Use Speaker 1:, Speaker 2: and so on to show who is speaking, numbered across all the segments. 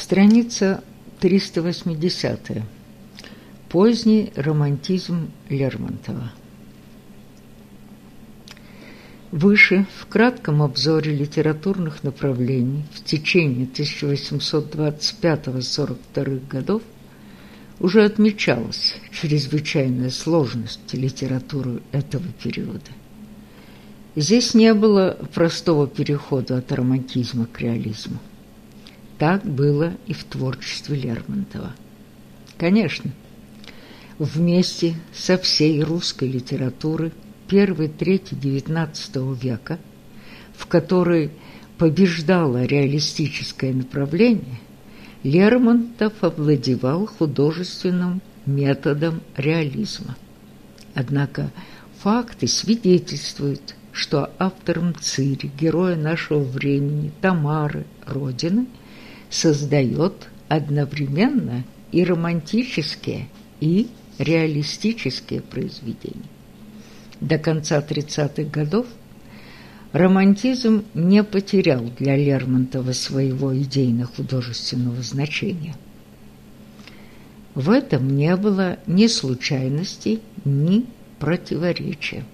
Speaker 1: Страница 380. Поздний романтизм Лермонтова. Выше, в кратком обзоре литературных направлений в течение 1825-42 годов уже отмечалась чрезвычайная сложность литературы этого периода. Здесь не было простого перехода от романтизма к реализму. Так было и в творчестве Лермонтова. Конечно, вместе со всей русской литературой первой трети XIX века, в которой побеждало реалистическое направление, Лермонтов овладевал художественным методом реализма. Однако факты свидетельствуют, что автором Цири, героя нашего времени, Тамары, Родины, создает одновременно и романтические, и реалистические произведения. До конца 30-х годов романтизм не потерял для Лермонтова своего идейно-художественного значения. В этом не было ни случайностей, ни противоречия.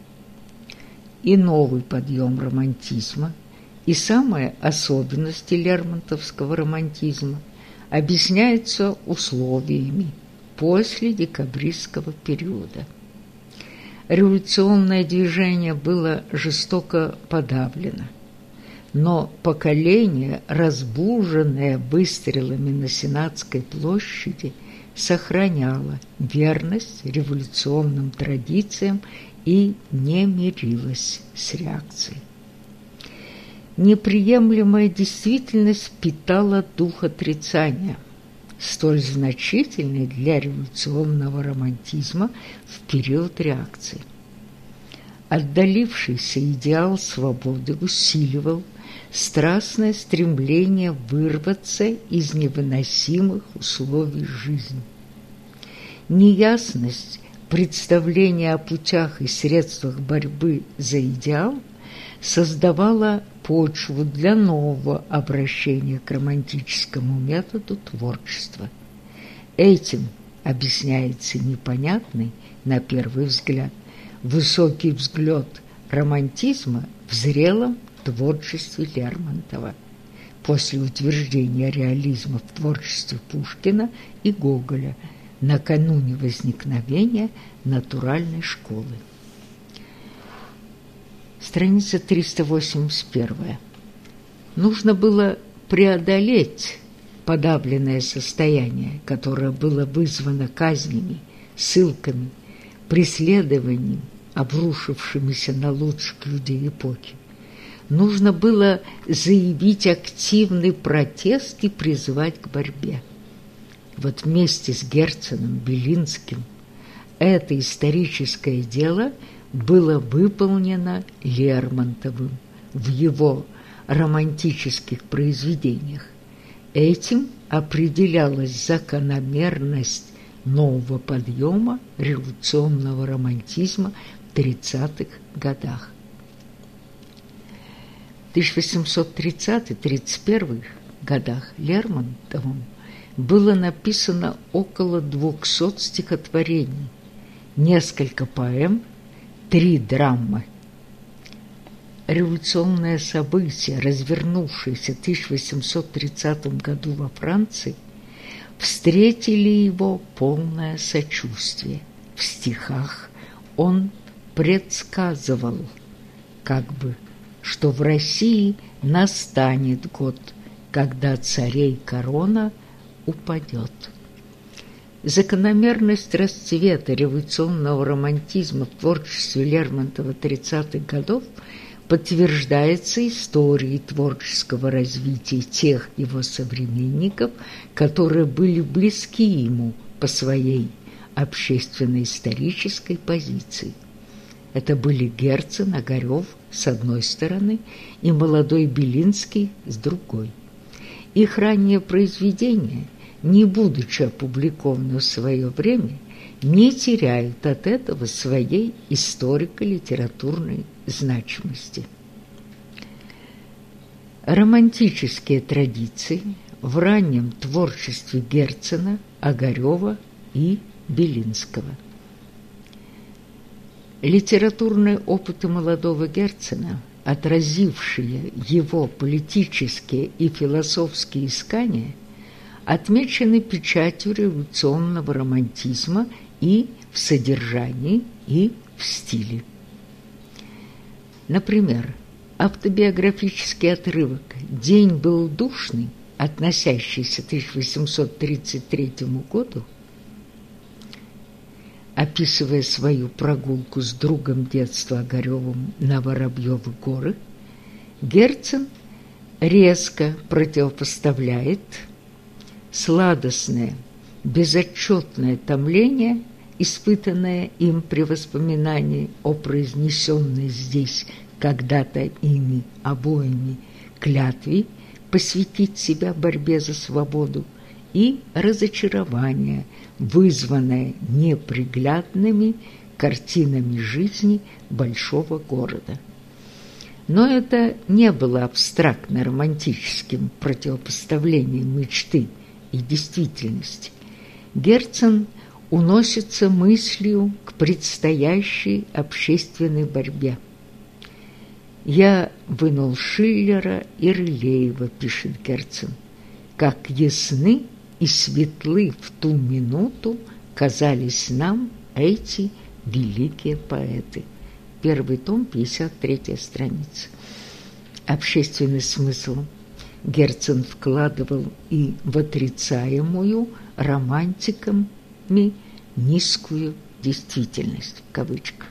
Speaker 1: И новый подъем романтизма, и самые особенности лермонтовского романтизма объясняются условиями после декабристского периода – революционное движение было жестоко подавлено. Но поколение, разбуженное выстрелами на Сенатской площади, сохраняло верность революционным традициям и не мирилось с реакцией. Неприемлемая действительность питала дух отрицания – столь значительный для революционного романтизма в период реакции. Отдалившийся идеал свободы усиливал страстное стремление вырваться из невыносимых условий жизни. Неясность представления о путях и средствах борьбы за идеал создавала почву для нового обращения к романтическому методу творчества. Этим объясняется непонятный, на первый взгляд, высокий взгляд романтизма в зрелом творчестве Лермонтова после утверждения реализма в творчестве Пушкина и Гоголя накануне возникновения натуральной школы. Страница 381. Нужно было преодолеть подавленное состояние, которое было вызвано казнями, ссылками, преследованием, обрушившимися на лучших людей эпохи. Нужно было заявить активный протест и призвать к борьбе. Вот вместе с Герценом Белинским это историческое дело – было выполнено Лермонтовым в его романтических произведениях. Этим определялась закономерность нового подъема революционного романтизма в 30-х годах. В 1830-31 годах Лермонтовым было написано около 200 стихотворений, несколько поэм три драмы. Революционное событие, развернувшееся в 1830 году во Франции, встретили его полное сочувствие. В стихах он предсказывал, как бы, что в России настанет год, когда царей корона упадет. Закономерность расцвета революционного романтизма в творчестве Лермонтова 30-х годов подтверждается историей творческого развития тех его современников, которые были близки ему по своей общественно-исторической позиции. Это были Герцен, Огарев с одной стороны и молодой Белинский с другой. Их ранние произведения – не будучи опубликованы в свое время, не теряют от этого своей историко-литературной значимости. Романтические традиции в раннем творчестве Герцена, Огарева и Белинского. Литературные опыты молодого Герцена, отразившие его политические и философские искания, отмечены печатью революционного романтизма и в содержании, и в стиле. Например, автобиографический отрывок «День был душный», относящийся к 1833 году, описывая свою прогулку с другом детства Огаревым на Воробьевы горы, Герцен резко противопоставляет сладостное, безотчетное томление, испытанное им при воспоминании о произнесенной здесь когда-то ими обоими клятве посвятить себя борьбе за свободу, и разочарование, вызванное неприглядными картинами жизни большого города. Но это не было абстрактно-романтическим противопоставлением мечты и действительности. Герцен уносится мыслью к предстоящей общественной борьбе. «Я вынул Шиллера и Рылеева», – пишет Герцен, – «как ясны и светлы в ту минуту казались нам эти великие поэты». Первый том, 53 страница. Общественный смысл Герцен вкладывал и в отрицаемую романтиками низкую действительность, в кавычках.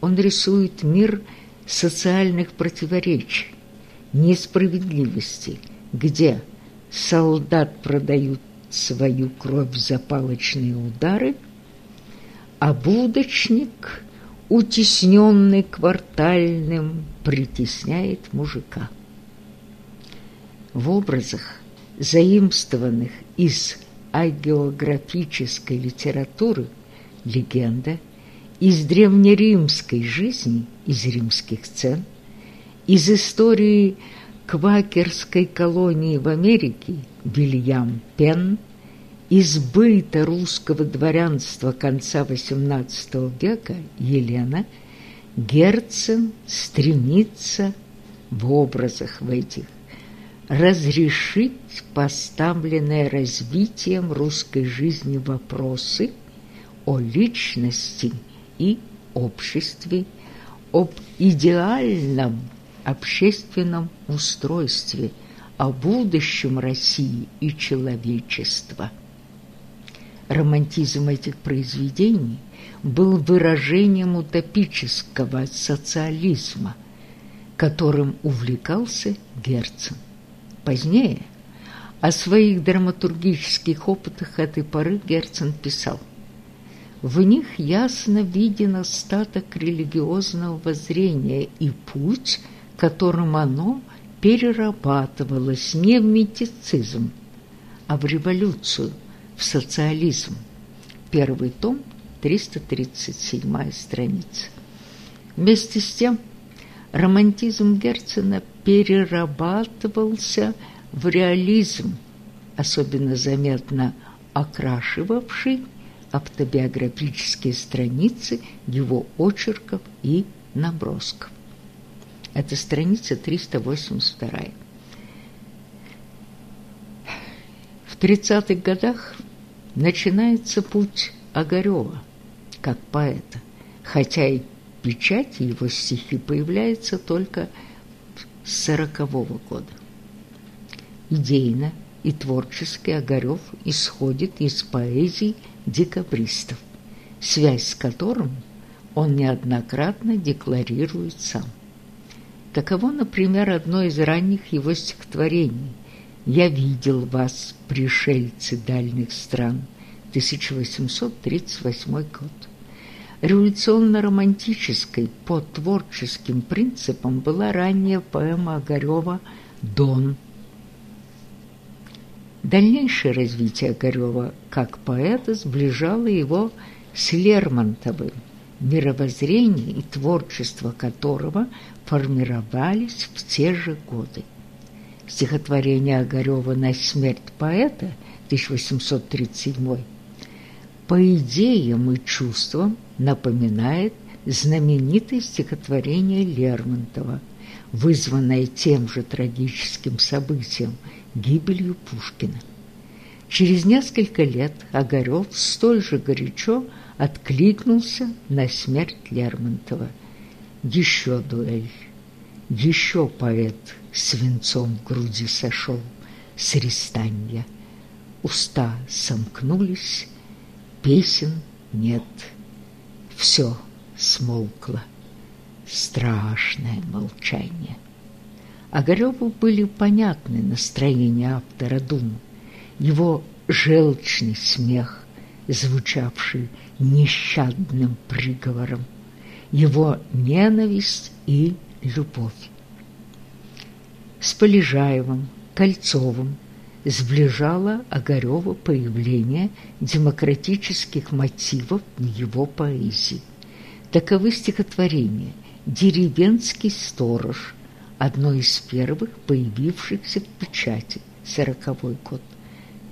Speaker 1: Он рисует мир социальных противоречий, несправедливости, где солдат продают свою кровь за палочные удары, а будочник, утесненный квартальным, притесняет мужика. В образах, заимствованных из агеографической литературы, легенда из древнеримской жизни, из римских сцен, из истории квакерской колонии в Америке Вильям Пен, из быта русского дворянства конца XVIII века Елена, Герцен стремится в образах в этих разрешить поставленные развитием русской жизни вопросы о личности и обществе, об идеальном общественном устройстве, о будущем России и человечества. Романтизм этих произведений был выражением утопического социализма, которым увлекался Герцен. Позднее о своих драматургических опытах этой поры Герцен писал «В них ясно виден остаток религиозного воззрения и путь, которым оно перерабатывалось не в мистицизм, а в революцию, в социализм». Первый том, 337 страница. Вместе с тем, романтизм Герцена перерабатывался в реализм, особенно заметно окрашивавший автобиографические страницы его очерков и набросков. Это страница 382. В 30-х годах начинается путь Огарёва как поэта, хотя и печать его стихи появляется только в 1940 года. Идейно и творчески Огарев исходит из поэзий декабристов, связь с которым он неоднократно декларирует сам. Таково, например, одно из ранних его стихотворений «Я видел вас, пришельцы дальних стран», 1838 год. Революционно-романтической по творческим принципам была ранняя поэма Огарева «Дон». Дальнейшее развитие Огарева как поэта сближало его с Лермонтовым, мировоззрение и творчество которого формировались в те же годы. стихотворение Огарева «На смерть поэта» 1837 по идеям и чувствам напоминает знаменитое стихотворение Лермонтова, вызванное тем же трагическим событием – гибелью Пушкина. Через несколько лет Огарев столь же горячо откликнулся на смерть Лермонтова. Еще дуэль, еще поэт свинцом в груди сошел с рестанья. Уста сомкнулись, песен нет, все смолкло. Страшное молчание. Огареву были понятны настроения автора Думы, его желчный смех, звучавший нещадным приговором, его ненависть и любовь. С Полежаевым, Кольцовым сближало Огарева появление демократических мотивов в его поэзии. Таковы стихотворения «Деревенский сторож», одно из первых появившихся в печати, сороковой год,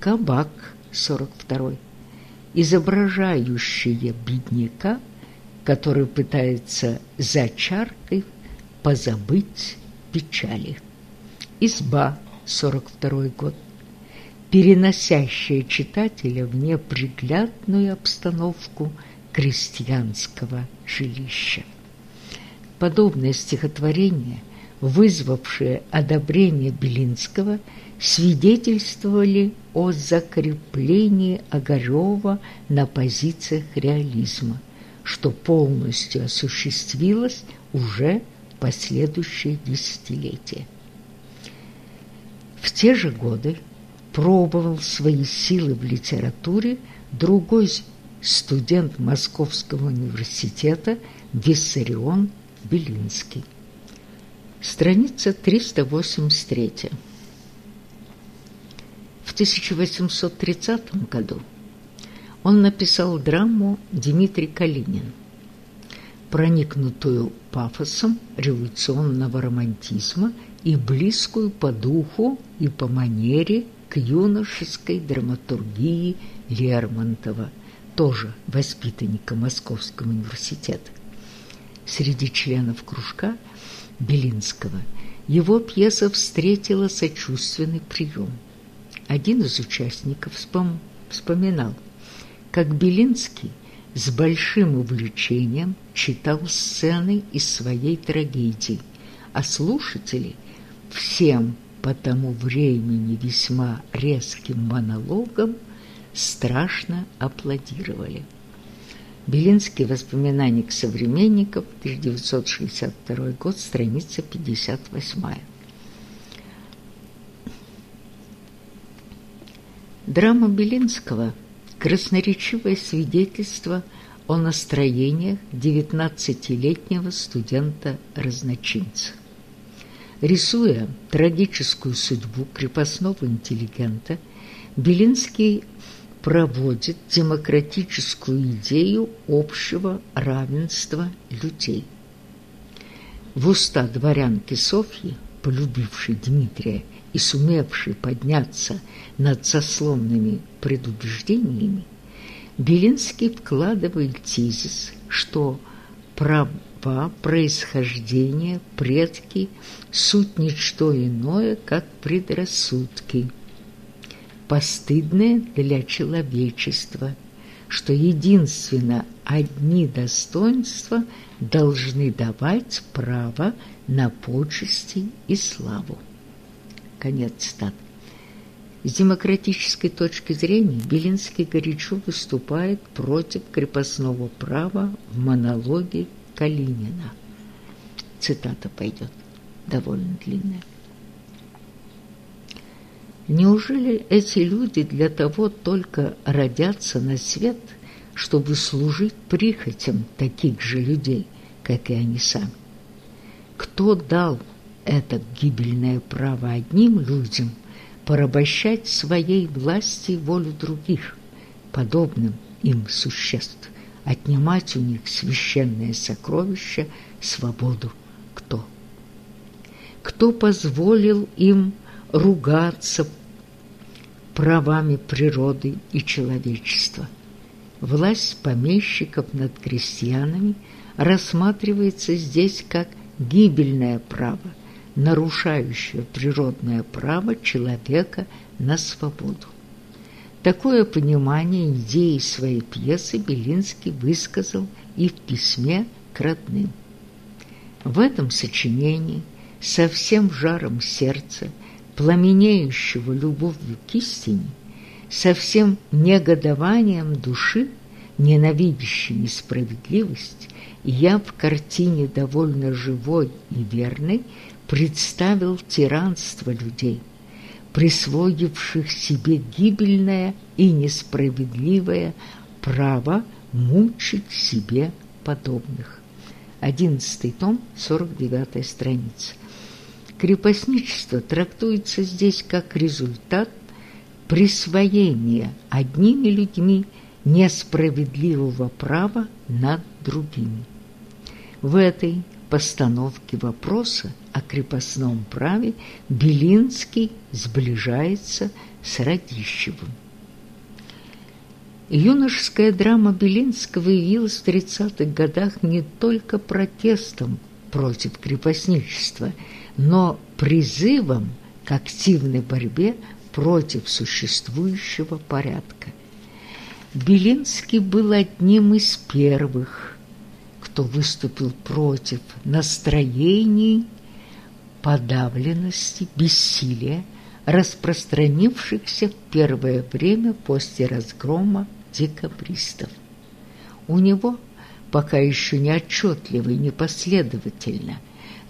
Speaker 1: «Кабак», сорок второй, изображающие бедняка, который пытается за чаркой позабыть печали. Изба, 42 год, переносящая читателя в неприглядную обстановку крестьянского жилища. Подобное стихотворение, вызвавшее одобрение Белинского, свидетельствовали о закреплении Огарева на позициях реализма, что полностью осуществилось уже в последующие десятилетия. В те же годы пробовал свои силы в литературе другой студент Московского университета Виссарион Белинский. Страница 383. В 1830 году он написал драму «Дмитрий Калинин», проникнутую пафосом революционного романтизма и близкую по духу и по манере к юношеской драматургии Лермонтова, тоже воспитанника Московского университета. Среди членов кружка Белинского его пьеса встретила сочувственный прием. Один из участников вспом вспоминал, как Белинский с большим увлечением читал сцены из своей трагедии, а слушатели всем по тому времени весьма резким монологом страшно аплодировали. Белинский. Воспоминания к современникам. 1962 год. Страница 58. Драма Белинского – красноречивое свидетельство о настроениях 19-летнего студента-разночинца. Рисуя трагическую судьбу крепостного интеллигента, Белинский проводит демократическую идею общего равенства людей. В уста дворянки Софьи, полюбившей Дмитрия и сумевшей подняться над сословными предубеждениями, Белинский вкладывает тезис, что права происхождения, предки – суть ничто иное, как предрассудки – постыдное для человечества, что единственно одни достоинства должны давать право на почести и славу. Конец цитаты. С демократической точки зрения Белинский горячо выступает против крепостного права в монологе Калинина. Цитата пойдет довольно длинная. Неужели эти люди для того только родятся на свет, чтобы служить прихотям таких же людей, как и они сами? Кто дал это гибельное право одним людям порабощать своей власти волю других, подобным им существ, отнимать у них священное сокровище, свободу? Кто? Позволил им ругаться правами природы и человечества. Власть помещиков над крестьянами рассматривается здесь как гибельное право, нарушающее природное право человека на свободу. Такое понимание идеи своей пьесы Белинский высказал и в письме к родным. В этом сочинении со всем жаром сердца, пламенеющего любовью к истине, со всем негодованием души, ненавидящей несправедливость, я в картине довольно живой и верной представил тиранство людей – присвоивших себе гибельное и несправедливое право мучить себе подобных. Одиннадцатый том, 49 страница. Крепостничество трактуется здесь как результат присвоения одними людьми несправедливого права над другими. В этой постановке вопроса о крепостном праве Белинский сближается с Радищевым. Юношеская драма Белинского явилась в 30-х годах не только протестом против крепостничества, но призывом к активной борьбе против существующего порядка. Белинский был одним из первых кто выступил против настроений подавленности, бессилия, распространившихся в первое время после разгрома декабристов. У него, пока еще не отчетливо и непоследовательно,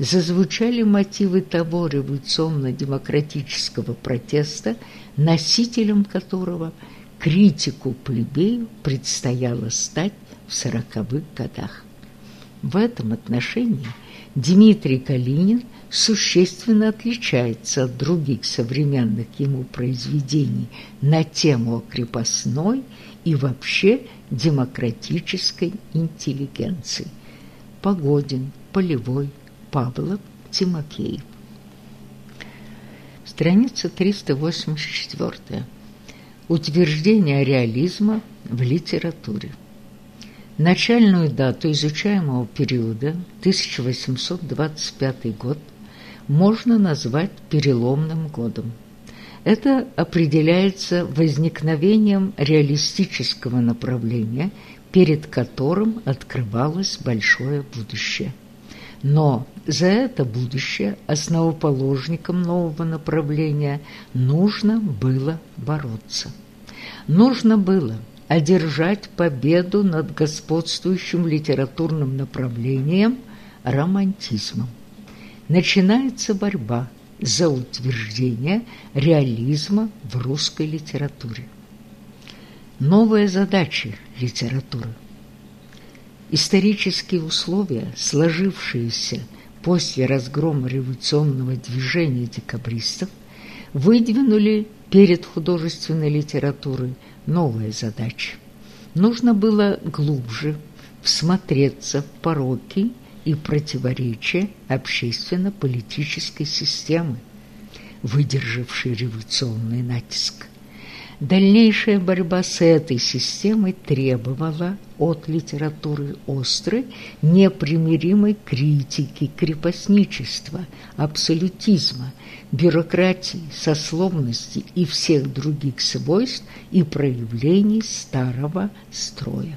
Speaker 1: зазвучали мотивы того революционно-демократического протеста, носителем которого критику плебею предстояло стать в сороковых годах. В этом отношении Дмитрий Калинин существенно отличается от других современных ему произведений на тему о крепостной и вообще демократической интеллигенции. Погодин, Полевой, Павлов, Тимофеев. Страница 384. Утверждение реализма в литературе. Начальную дату изучаемого периода, 1825 год, можно назвать переломным годом. Это определяется возникновением реалистического направления, перед которым открывалось большое будущее. Но за это будущее основоположникам нового направления нужно было бороться. Нужно было – одержать победу над господствующим литературным направлением романтизмом. Начинается борьба за утверждение реализма в русской литературе. Новая задача литературы. Исторические условия, сложившиеся после разгрома революционного движения декабристов, выдвинули перед художественной литературой – новая задача. Нужно было глубже всмотреться в пороки и противоречия общественно-политической системы, выдержавшей революционный натиск. Дальнейшая борьба с этой системой требовала от литературы острой, непримиримой критики крепостничества, абсолютизма, бюрократии, сословности и всех других свойств и проявлений старого строя.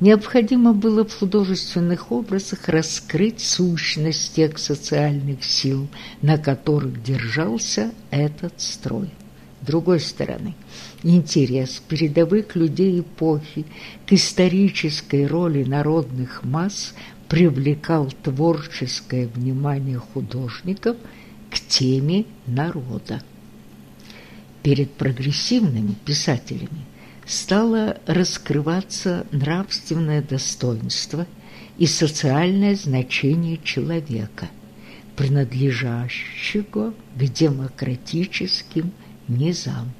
Speaker 1: Необходимо было в художественных образах раскрыть сущность тех социальных сил, на которых держался этот строй другой стороны, интерес передовых людей эпохи к исторической роли народных масс привлекал творческое внимание художников к теме народа. Перед прогрессивными писателями стало раскрываться нравственное достоинство и социальное значение человека, принадлежащего к демократическим низам,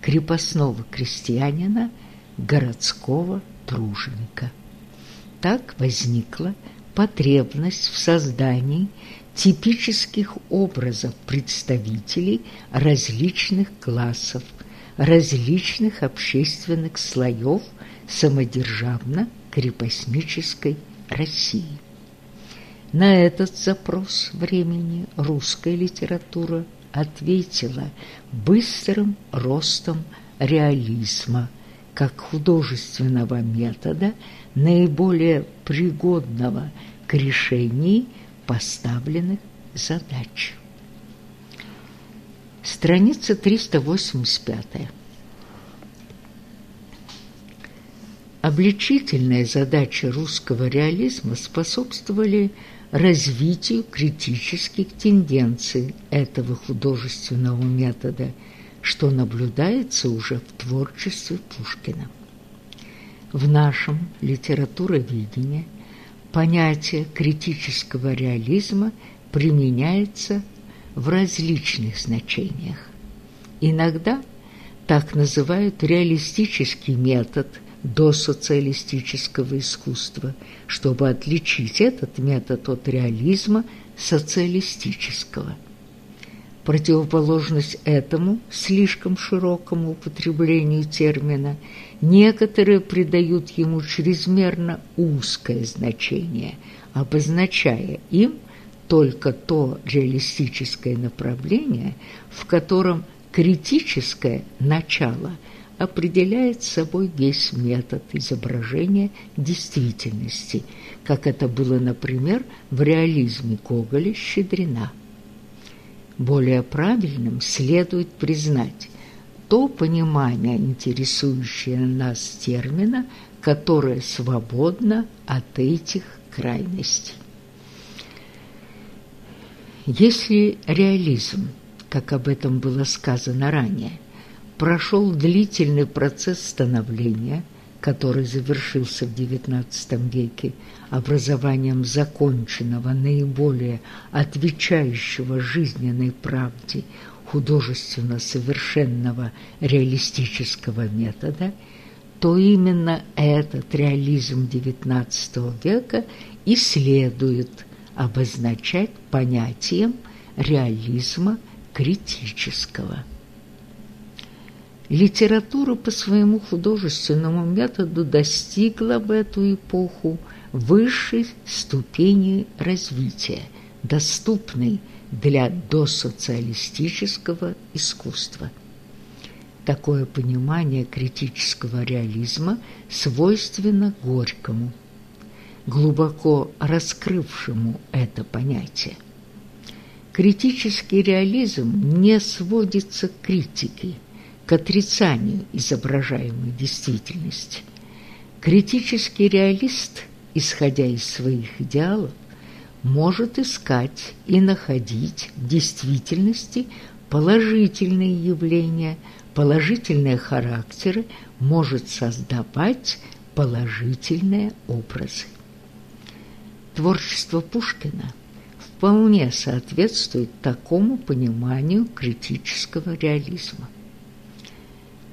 Speaker 1: крепостного крестьянина, городского труженика. Так возникла потребность в создании типических образов представителей различных классов, различных общественных слоев самодержавно-крепостнической России. На этот запрос времени русская литература ответила быстрым ростом реализма как художественного метода, наиболее пригодного к решению поставленных задач. Страница 385. Обличительные задачи русского реализма способствовали развитию критических тенденций этого художественного метода, что наблюдается уже в творчестве Пушкина. В нашем литературоведении понятие критического реализма применяется в различных значениях. Иногда так называют реалистический метод – до социалистического искусства, чтобы отличить этот метод от реализма социалистического. Противоположность этому слишком широкому употреблению термина некоторые придают ему чрезмерно узкое значение, обозначая им только то реалистическое направление, в котором критическое начало – определяет собой весь метод изображения действительности, как это было, например, в реализме Гоголя-Щедрина. Более правильным следует признать то понимание, интересующее нас термина, которое свободно от этих крайностей. Если реализм, как об этом было сказано ранее, прошел длительный процесс становления, который завершился в XIX веке образованием законченного, наиболее отвечающего жизненной правде художественно совершенного реалистического метода, то именно этот реализм XIX века и следует обозначать понятием реализма критического. Литература по своему художественному методу достигла в эту эпоху высшей ступени развития, доступной для досоциалистического искусства. Такое понимание критического реализма свойственно Горькому, глубоко раскрывшему это понятие. Критический реализм не сводится к критике – к отрицанию изображаемой действительности. Критический реалист, исходя из своих идеалов, может искать и находить в действительности положительные явления, положительные характеры, может создавать положительные образы. Творчество Пушкина вполне соответствует такому пониманию критического реализма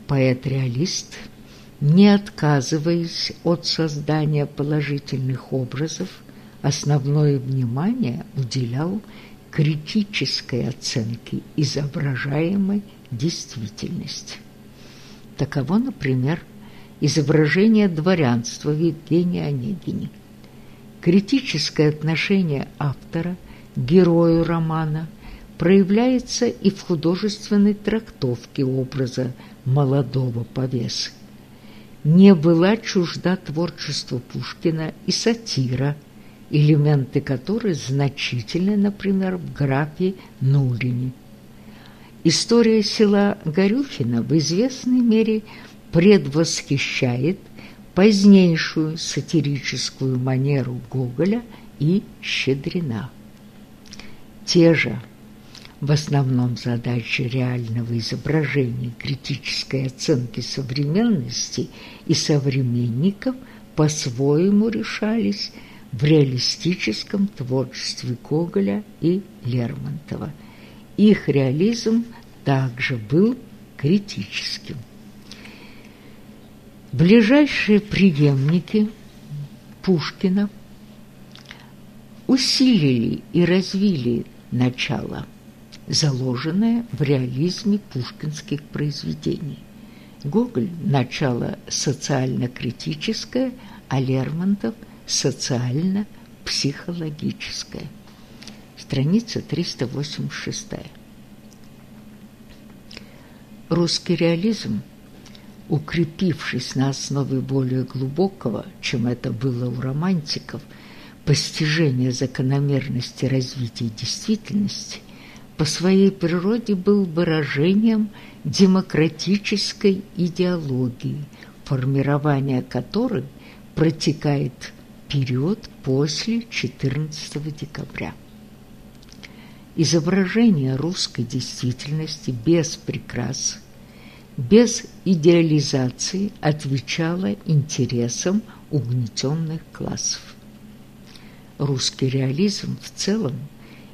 Speaker 1: поэт-реалист, не отказываясь от создания положительных образов, основное внимание уделял критической оценке изображаемой действительности. Таково, например, изображение дворянства в Евгении Онегине. Критическое отношение автора к герою романа проявляется и в художественной трактовке образа молодого повесы. Не была чужда творчеству Пушкина и сатира, элементы которой значительны, например, в графе Нулине. История села Горюхина в известной мере предвосхищает позднейшую сатирическую манеру Гоголя и Щедрина. Те же в основном задачи реального изображения критической оценки современности и современников по-своему решались в реалистическом творчестве Гоголя и Лермонтова. Их реализм также был критическим. Ближайшие преемники Пушкина усилили и развили начало, заложенное в реализме пушкинских произведений. Гоголь – начало социально-критическое, а Лермонтов – социально-психологическое. Страница 386. Русский реализм, укрепившись на основе более глубокого, чем это было у романтиков, постижения закономерности развития действительности, по своей природе был выражением демократической идеологии, формирование которой протекает период после 14 декабря. Изображение русской действительности без прикрас, без идеализации отвечало интересам угнетенных классов. Русский реализм в целом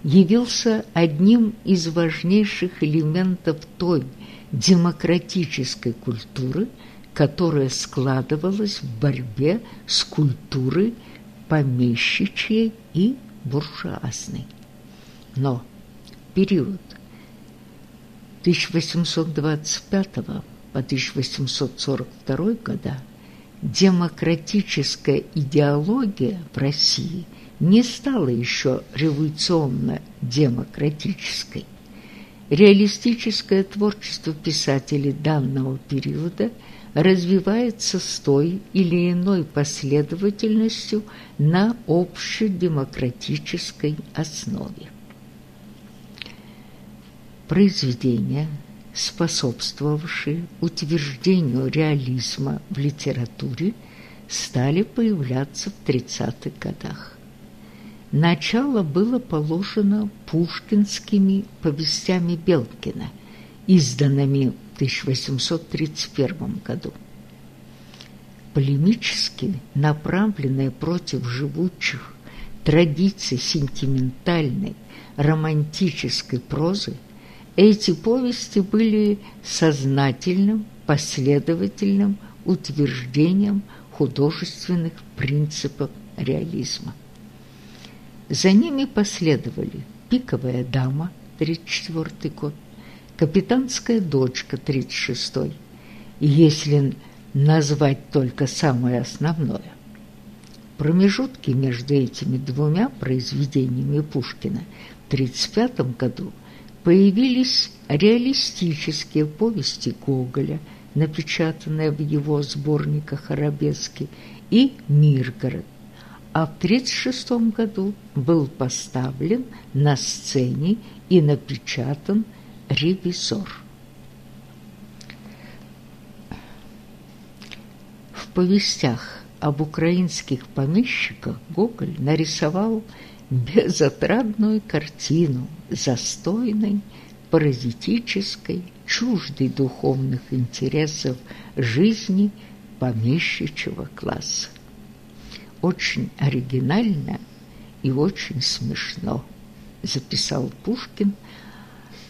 Speaker 1: явился одним из важнейших элементов той демократической культуры, которая складывалась в борьбе с культурой помещичьей и буржуазной. Но период 1825 по 1842 года демократическая идеология в России не стала еще революционно-демократической. Реалистическое творчество писателей данного периода развивается с той или иной последовательностью на общедемократической основе произведения, способствовавшие утверждению реализма в литературе, стали появляться в 30-х годах. Начало было положено пушкинскими повестями Белкина, изданными в 1831 году. Полемически направленные против живучих традиций сентиментальной, романтической прозы, эти повести были сознательным, последовательным утверждением художественных принципов реализма. За ними последовали «Пиковая дама» 34 год, «Капитанская дочка» 36 и если назвать только самое основное. Промежутки между этими двумя произведениями Пушкина в 1935 году появились реалистические повести Гоголя, напечатанные в его сборниках «Арабески», и «Миргород», а в 1936 году был поставлен на сцене и напечатан «Ревизор». В повестях об украинских помещиках Гоголь нарисовал безотрадную картину застойной, паразитической, чуждой духовных интересов жизни помещичьего класса. Очень оригинально и очень смешно, записал Пушкин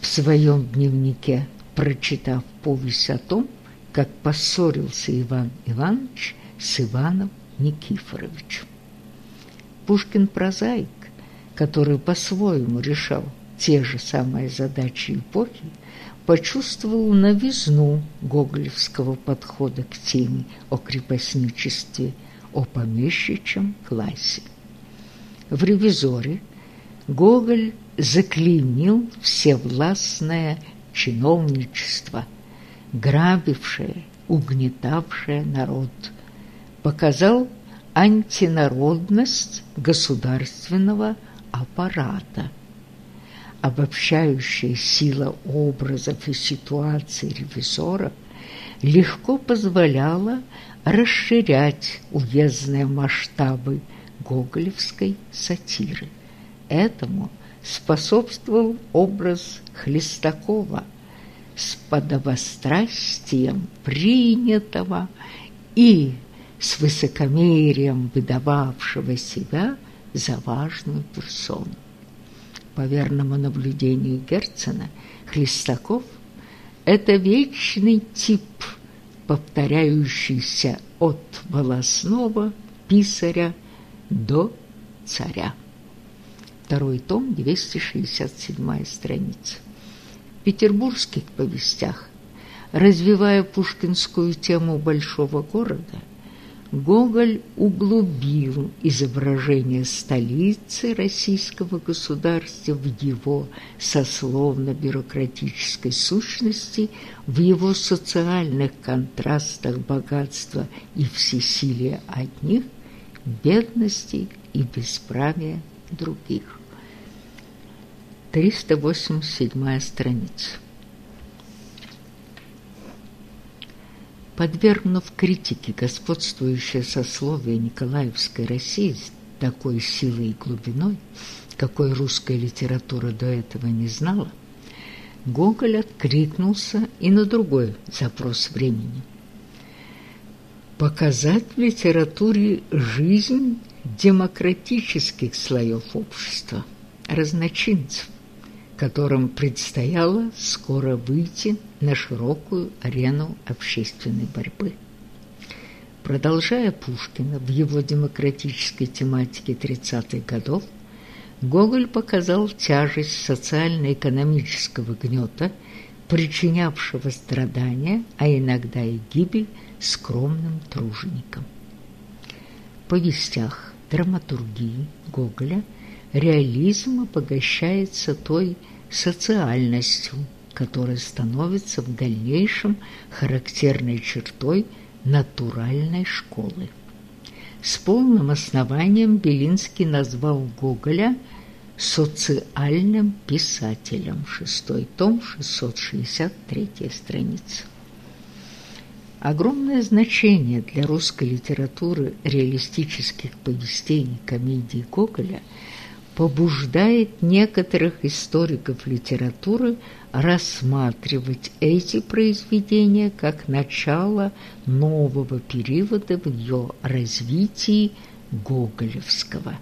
Speaker 1: в своем дневнике, прочитав повесть о том, как поссорился Иван Иванович с Иваном Никифоровичем. Пушкин прозаик, который по-своему решал те же самые задачи эпохи, почувствовал новизну гоголевского подхода к теме о крепостничестве, о помещичьем классе. В «Ревизоре» Гоголь заклеймил всевластное чиновничество, грабившее, угнетавшее народ, показал антинародность государственного аппарата. Обобщающая сила образов и ситуаций ревизора легко позволяла расширять уездные масштабы гоголевской сатиры. Этому способствовал образ Хлестакова с подобострастием принятого и с высокомерием выдававшего себя за важную персону. По верному наблюдению Герцена, Хлестаков – это вечный тип, повторяющийся от волосного писаря до царя. Второй том, 267 страница. В петербургских повестях, развивая пушкинскую тему большого города, Гоголь углубил изображение столицы российского государства в его сословно-бюрократической сущности, в его социальных контрастах богатства и всесилия одних, бедности и бесправия других. 387 страница. Подвергнув критике господствующее сословие Николаевской России с такой силой и глубиной, какой русская литература до этого не знала, Гоголь откликнулся и на другой запрос времени. Показать в литературе жизнь демократических слоев общества, разночинцев, которым предстояло скоро выйти на широкую арену общественной борьбы. Продолжая Пушкина в его демократической тематике 30-х годов, Гоголь показал тяжесть социально-экономического гнета, причинявшего страдания, а иногда и гибель скромным труженикам. В повестях драматургии Гоголя реализм обогащается той социальностью, которая становится в дальнейшем характерной чертой натуральной школы. С полным основанием Белинский назвал Гоголя социальным писателем. Шестой том, 663 страница. Огромное значение для русской литературы реалистических повестей и комедий Гоголя побуждает некоторых историков литературы рассматривать эти произведения как начало нового периода в ее развитии гоголевского.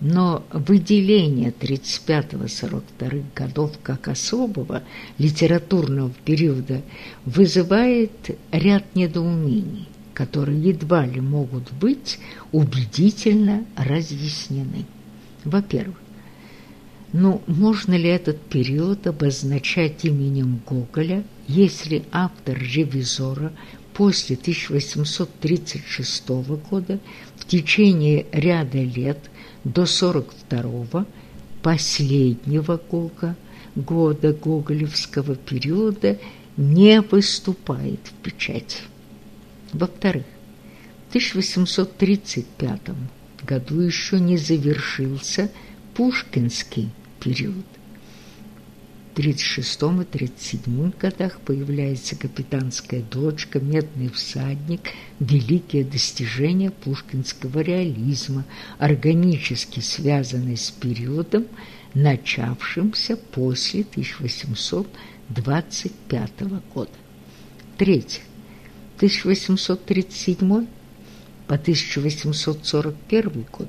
Speaker 1: Но выделение 35-42 годов как особого литературного периода вызывает ряд недоумений, которые едва ли могут быть убедительно разъяснены. Во-первых, ну, можно ли этот период обозначать именем Гоголя, если автор «Ревизора» после 1836 года в течение ряда лет – до 42-го, последнего Гога, года Гоголевского периода, не выступает в печати. Во-вторых, в 1835 году еще не завершился Пушкинский период, 36 и 37 годах появляется «Капитанская дочка», «Медный всадник», великие достижения пушкинского реализма, органически связанные с периодом, начавшимся после 1825 года. Третье. 1837 по 1841 год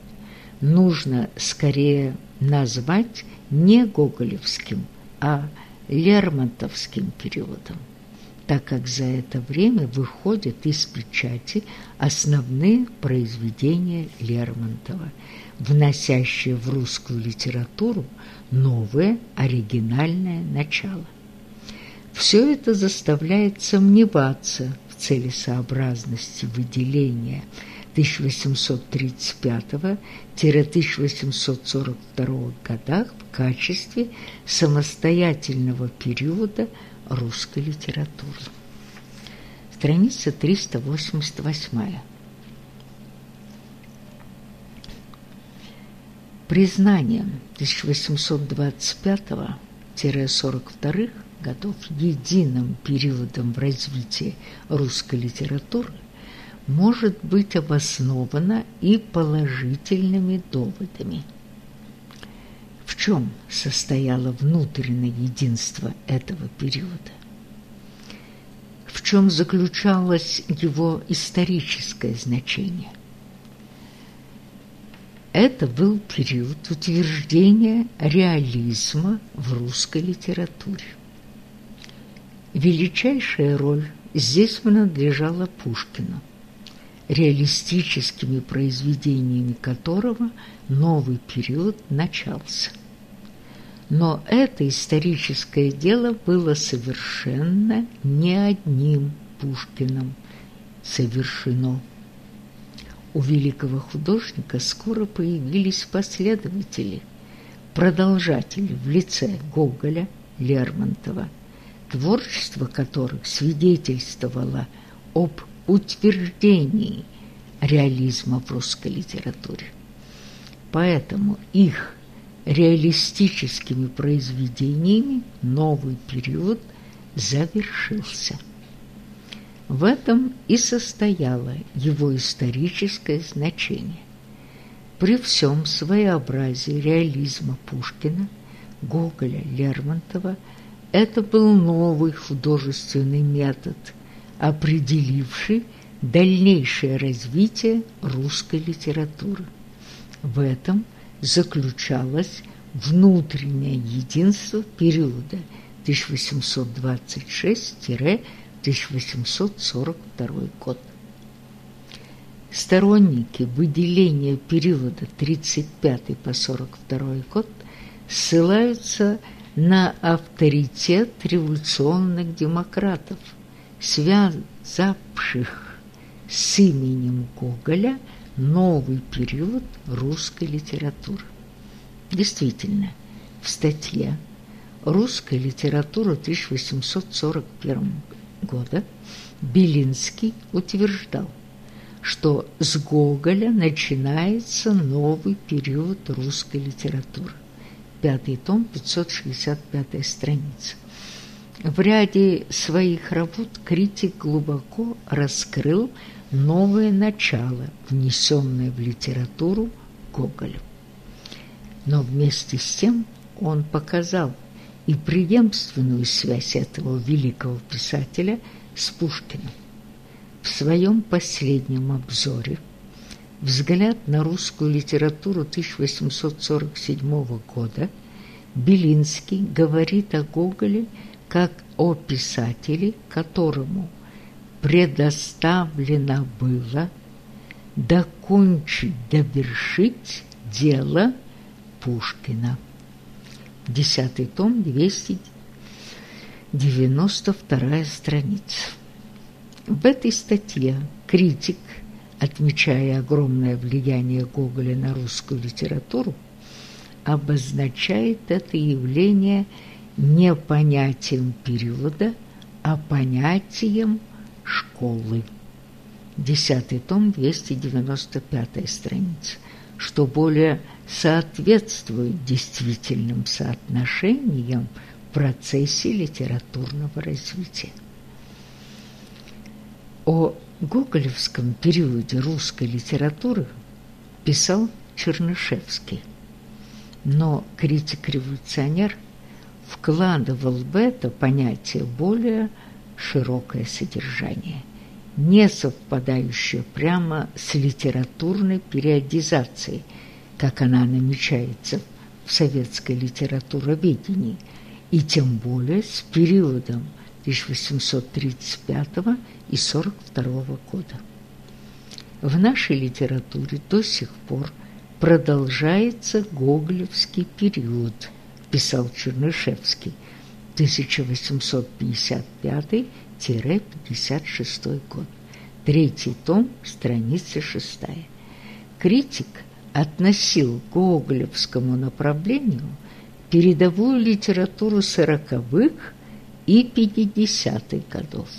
Speaker 1: нужно скорее назвать не гоголевским, а Лермонтовским периодом, так как за это время выходят из печати основные произведения Лермонтова, вносящие в русскую литературу новое оригинальное начало. Все это заставляет сомневаться в целесообразности выделения – 1835-1842 годах в качестве самостоятельного периода русской литературы. Страница 388. Признанием 1825-42 годов единым периодом в развитии русской литературы может быть обосновано и положительными доводами. В чем состояло внутреннее единство этого периода? В чем заключалось его историческое значение? Это был период утверждения реализма в русской литературе. Величайшая роль здесь принадлежала Пушкину – реалистическими произведениями которого новый период начался. Но это историческое дело было совершенно не одним Пушкиным совершено. У великого художника скоро появились последователи, продолжатели в лице Гоголя, Лермонтова, творчество которых свидетельствовало об утверждении реализма в русской литературе. Поэтому их реалистическими произведениями новый период завершился. В этом и состояло его историческое значение. При всем своеобразии реализма Пушкина, Гоголя, Лермонтова это был новый художественный метод, определивший дальнейшее развитие русской литературы. В этом заключалось внутреннее единство периода 1826-1842 год. Сторонники выделения периода 35 по 42 год ссылаются на авторитет революционных демократов, связавших с именем Гоголя новый период русской литературы. Действительно, в статье «Русская литература 1841 года» Белинский утверждал, что с Гоголя начинается новый период русской литературы. Пятый том, 565 страница. В ряде своих работ критик глубоко раскрыл новое начало, внесенное в литературу Гоголем. Но вместе с тем он показал и преемственную связь этого великого писателя с Пушкиным. В своем последнем обзоре «Взгляд на русскую литературу 1847 года» Белинский говорит о Гоголе как о писателе, которому предоставлено было докончить, довершить дело Пушкина. Десятый том, 292 страница. В этой статье критик, отмечая огромное влияние Гоголя на русскую литературу, обозначает это явление не понятием периода, а понятием школы. Десятый том, 295 страница, что более соответствует действительным соотношениям в процессе литературного развития. О гоголевском периоде русской литературы писал Чернышевский, но критик-революционер вкладывал в это понятие более широкое содержание, не совпадающее прямо с литературной периодизацией, как она намечается в советской литературоведении, и тем более с периодом 1835 и 42 года. В нашей литературе до сих пор продолжается гоголевский период, писал Чернышевский, 1855-56 год. Третий том, страница шестая. Критик относил к гоголевскому направлению передовую литературу сороковых и пятидесятых годов.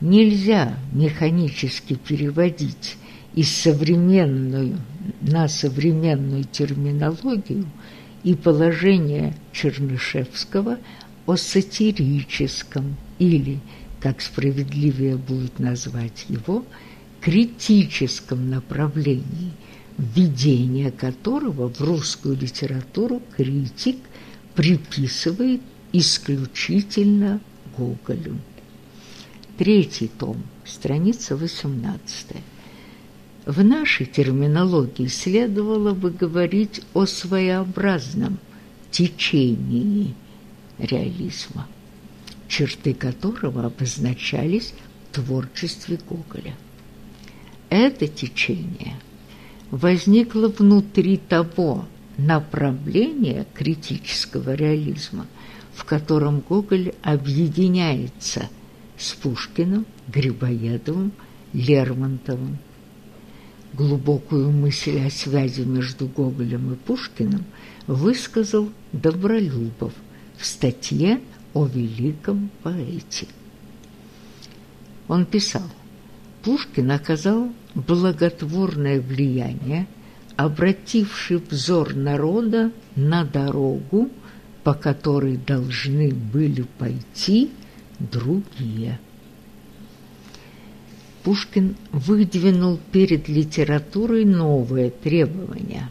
Speaker 1: Нельзя механически переводить из современную на современную терминологию и положение Чернышевского о сатирическом или, как справедливее будет назвать его, критическом направлении, введение которого в русскую литературу критик приписывает исключительно Гоголю. Третий том, страница 18. В нашей терминологии следовало бы говорить о своеобразном течении реализма, черты которого обозначались в творчестве Гоголя. Это течение возникло внутри того направления критического реализма, в котором Гоголь объединяется с Пушкиным, Грибоедовым, Лермонтовым. Глубокую мысль о связи между Гоголем и Пушкиным высказал Добролюбов в статье о великом поэте. Он писал, Пушкин оказал благотворное влияние, обративший взор народа на дорогу, по которой должны были пойти другие. Пушкин выдвинул перед литературой новые требования.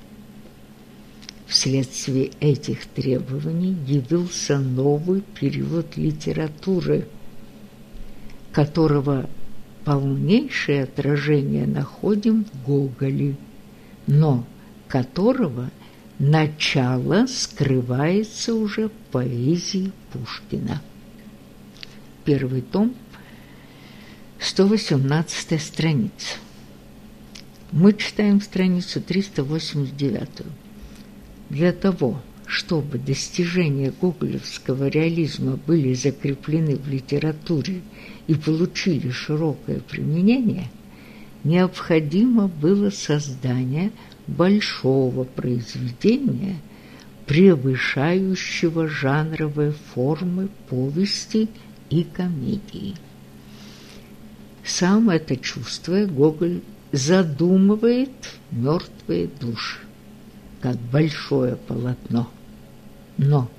Speaker 1: Вследствие этих требований явился новый период литературы, которого полнейшее отражение находим в Гоголе, но которого начало скрывается уже в поэзии Пушкина. Первый том, 118 страница. Мы читаем страницу 389. Для того, чтобы достижения гоголевского реализма были закреплены в литературе и получили широкое применение, необходимо было создание большого произведения, превышающего жанровые формы повести и комедии. Сам это чувство Гоголь задумывает мертвые души, как большое полотно. Но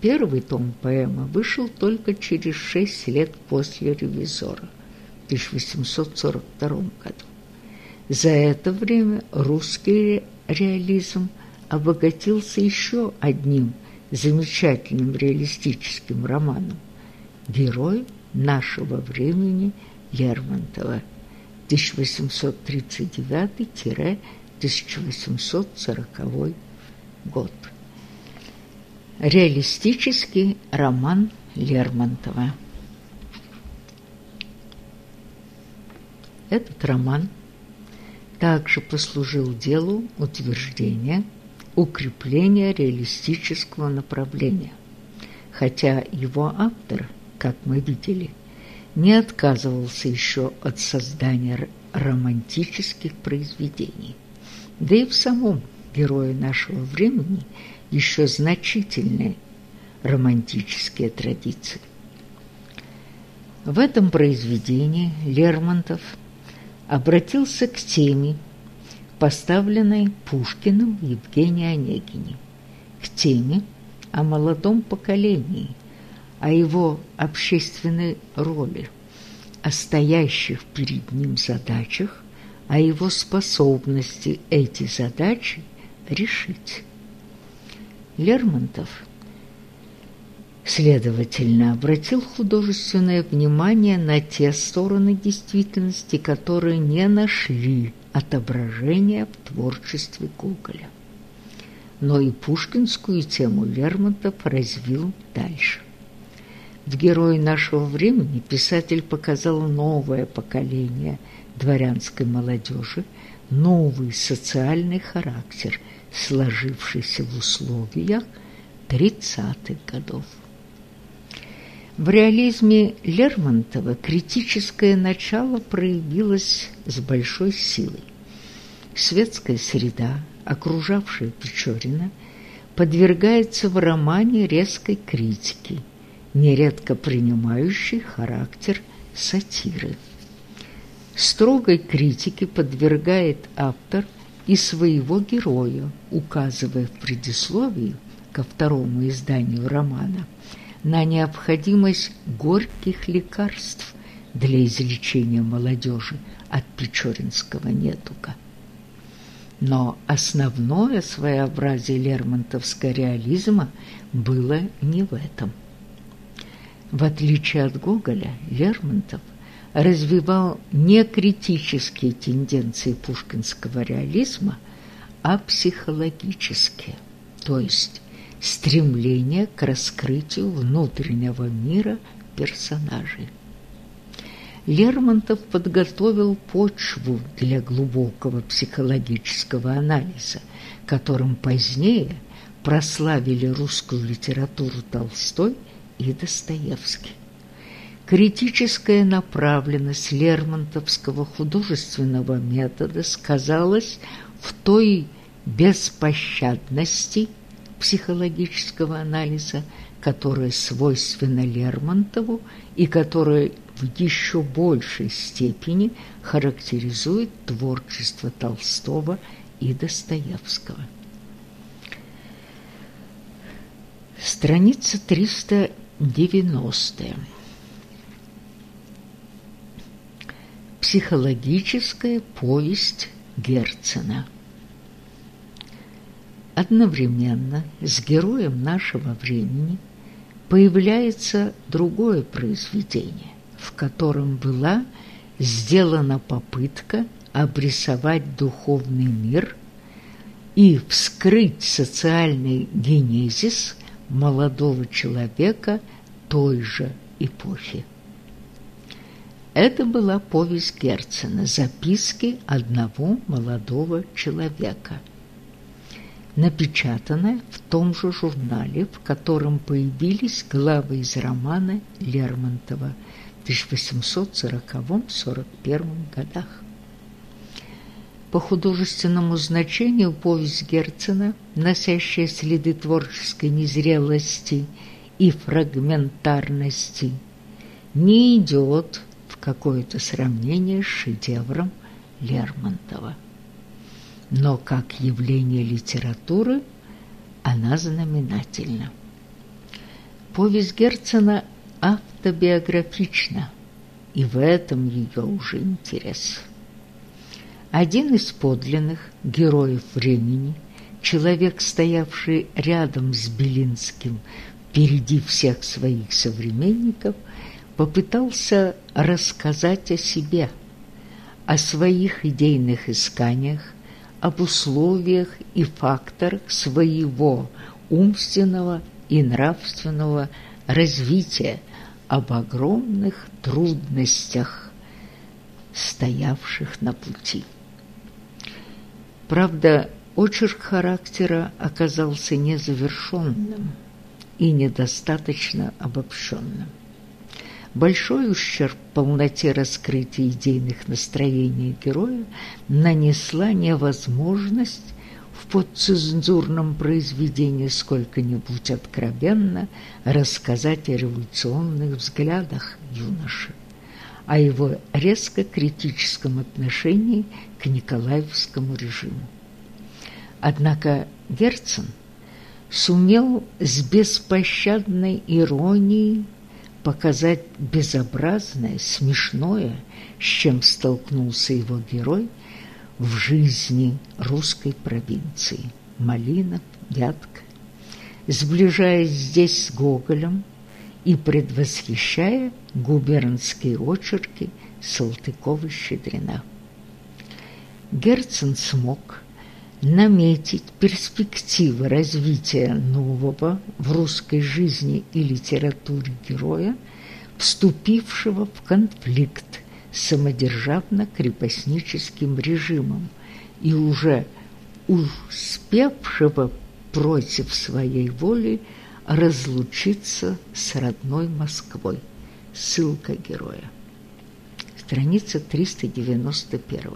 Speaker 1: Первый том поэмы вышел только через шесть лет после «Ревизора» в 1842 году. За это время русский реализм обогатился еще одним замечательным реалистическим романом «Герой нашего времени» Лермонтова 1839-1840 год. Реалистический роман Лермонтова. Этот роман также послужил делу утверждения, укрепления реалистического направления, хотя его автор, как мы видели, не отказывался еще от создания романтических произведений. Да и в самом герое нашего времени – еще значительные романтические традиции. В этом произведении Лермонтов обратился к теме, поставленной Пушкиным Евгении Онегине, к теме о молодом поколении, о его общественной роли, о стоящих перед ним задачах, о его способности эти задачи решить. Лермонтов, следовательно, обратил художественное внимание на те стороны действительности, которые не нашли отображения в творчестве Гоголя. Но и пушкинскую тему Лермонтов развил дальше. В «Герое нашего времени» писатель показал новое поколение дворянской молодежи, новый социальный характер – сложившийся в условиях 30-х годов. В реализме Лермонтова критическое начало проявилось с большой силой. Светская среда, окружавшая Печорина, подвергается в романе резкой критике, нередко принимающей характер сатиры. Строгой критике подвергает автор – и своего героя, указывая в предисловии ко второму изданию романа на необходимость горьких лекарств для излечения молодежи от печоринского недуга. Но основное своеобразие лермонтовского реализма было не в этом. В отличие от Гоголя, Лермонтов развивал не критические тенденции пушкинского реализма, а психологические, то есть стремление к раскрытию внутреннего мира персонажей. Лермонтов подготовил почву для глубокого психологического анализа, которым позднее прославили русскую литературу Толстой и Достоевский. Критическая направленность лермонтовского художественного метода сказалась в той беспощадности психологического анализа, которая свойственна Лермонтову и которая в еще большей степени характеризует творчество Толстого и Достоевского. Страница 390. Психологическая повесть Герцена. Одновременно с героем нашего времени появляется другое произведение, в котором была сделана попытка обрисовать духовный мир и вскрыть социальный генезис молодого человека той же эпохи. Это была повесть Герцена «Записки одного молодого человека», напечатанная в том же журнале, в котором появились главы из романа Лермонтова в 1840-41 годах. По художественному значению повесть Герцена, носящая следы творческой незрелости и фрагментарности, не идет в какое-то сравнение с шедевром Лермонтова. Но как явление литературы она знаменательна. Повесть Герцена автобиографична, и в этом ее уже интерес. Один из подлинных героев времени, человек, стоявший рядом с Белинским впереди всех своих современников, попытался рассказать о себе, о своих идейных исканиях, об условиях и факторах своего умственного и нравственного развития, об огромных трудностях, стоявших на пути. Правда, очерк характера оказался незавершенным и недостаточно обобщенным. Большой ущерб полноте раскрытия идейных настроений героя нанесла невозможность в подцензурном произведении сколько-нибудь откровенно рассказать о революционных взглядах юноши, о его резко критическом отношении к Николаевскому режиму. Однако Герцен сумел с беспощадной иронией показать безобразное, смешное, с чем столкнулся его герой в жизни русской провинции – Малинов, Вятка, сближаясь здесь с Гоголем и предвосхищая губернские очерки Салтыкова-Щедрина. Герцен смог наметить перспективы развития нового в русской жизни и литературе героя, вступившего в конфликт с самодержавно-крепостническим режимом и уже успевшего против своей воли разлучиться с родной Москвой. Ссылка героя. Страница 391.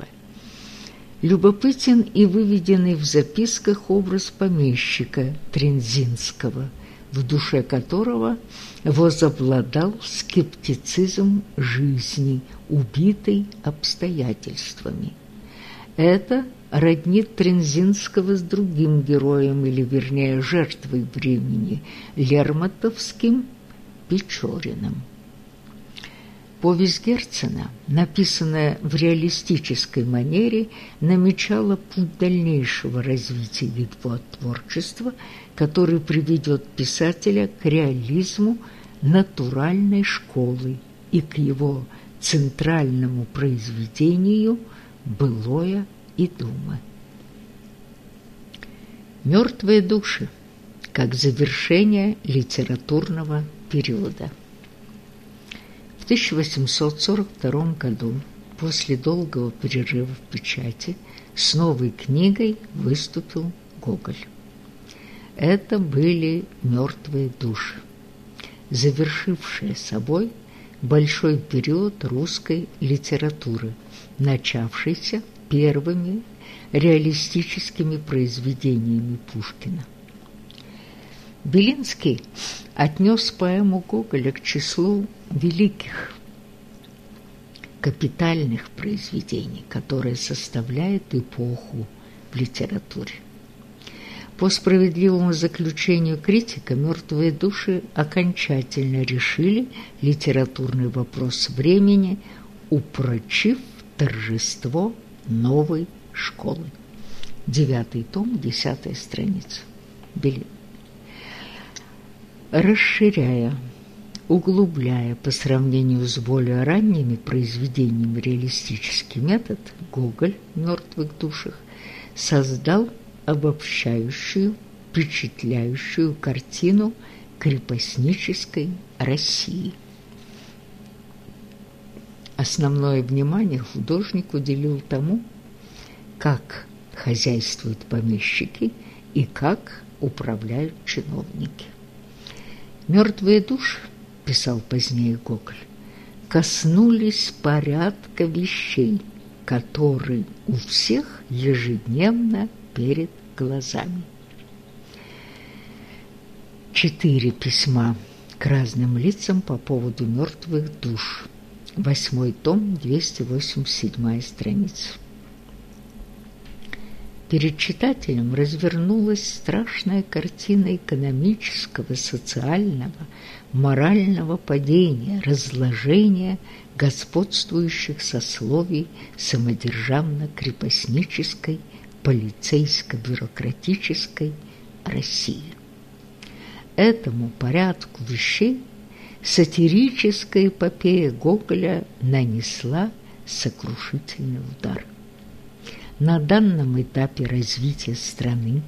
Speaker 1: Любопытен и выведенный в записках образ помещика Трензинского, в душе которого возобладал скептицизм жизни, убитой обстоятельствами. Это роднит Трензинского с другим героем, или вернее жертвой времени, Лермонтовским Печориным. Повесть Герцена, написанная в реалистической манере, намечала путь дальнейшего развития его творчества, который приведет писателя к реализму натуральной школы и к его центральному произведению «Былое и думы». «Мертвые души» как завершение литературного периода. В 1842 году, после долгого перерыва в печати, с новой книгой выступил Гоголь. Это были мертвые души, завершившие собой большой период русской литературы, начавшийся первыми реалистическими произведениями Пушкина. Белинский отнес поэму Гоголя к числу великих капитальных произведений, которые составляют эпоху в литературе. По справедливому заключению критика, мертвые души окончательно решили литературный вопрос времени, упрочив торжество новой школы. Девятый том, десятая страница. Белин. Расширяя, углубляя по сравнению с более ранними произведениями реалистический метод, Гоголь в «Мертвых душах» создал обобщающую, впечатляющую картину крепостнической России. Основное внимание художник уделил тому, как хозяйствуют помещики и как управляют чиновники. «Мертвые души», – писал позднее Гоголь, – «коснулись порядка вещей, которые у всех ежедневно перед глазами. Четыре письма к разным лицам по поводу мертвых душ. Восьмой том, 287 страница. Перед читателем развернулась страшная картина экономического, социального, морального падения, разложения господствующих сословий самодержавно-крепостнической полицейско-бюрократической России. Этому порядку вещей сатирическая эпопея Гоголя нанесла сокрушительный удар. На данном этапе развития страны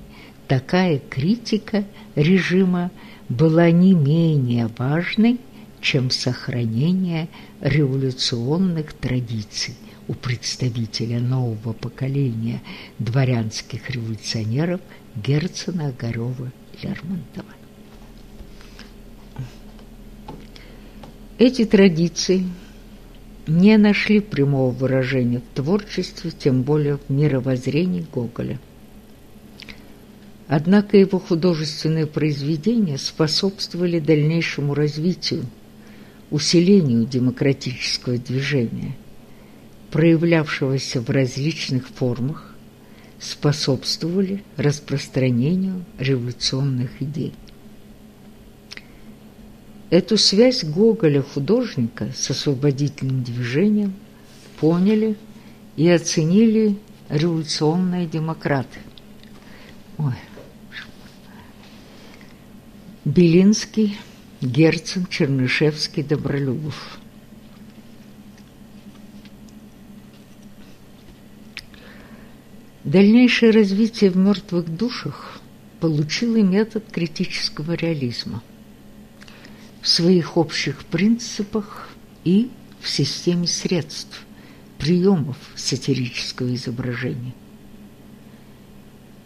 Speaker 1: такая критика режима была не менее важной, чем сохранение революционных традиций, у представителя нового поколения дворянских революционеров Герцена, Огарева, Лермонтова. Эти традиции не нашли прямого выражения в творчестве, тем более в мировоззрении Гоголя. Однако его художественные произведения способствовали дальнейшему развитию, усилению демократического движения – проявлявшегося в различных формах, способствовали распространению революционных идей. Эту связь Гоголя-художника с освободительным движением поняли и оценили революционные демократы. Ой. Белинский, Герцен, Чернышевский, Добролюбов – Дальнейшее развитие в мертвых душах получило метод критического реализма в своих общих принципах и в системе средств, приемов сатирического изображения.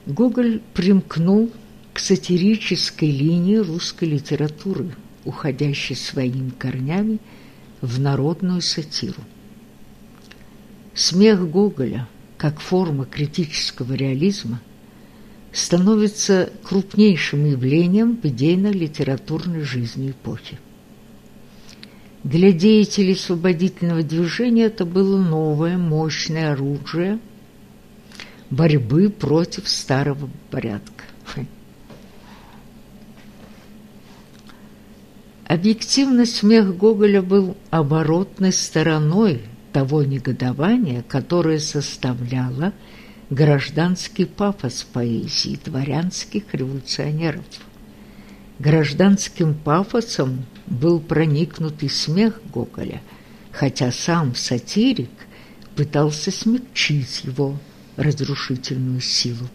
Speaker 1: Гоголь примкнул к сатирической линии русской литературы, уходящей своими корнями в народную сатиру. Смех Гоголя – как форма критического реализма становится крупнейшим явлением в идейно-литературной жизни эпохи. Для деятелей освободительного движения это было новое мощное оружие борьбы против старого порядка. Объективно смех Гоголя был оборотной стороной того негодования, которое составляло гражданский пафос поэзии дворянских революционеров. Гражданским пафосом был проникнутый смех Гоголя, хотя сам сатирик пытался смягчить его разрушительную силу,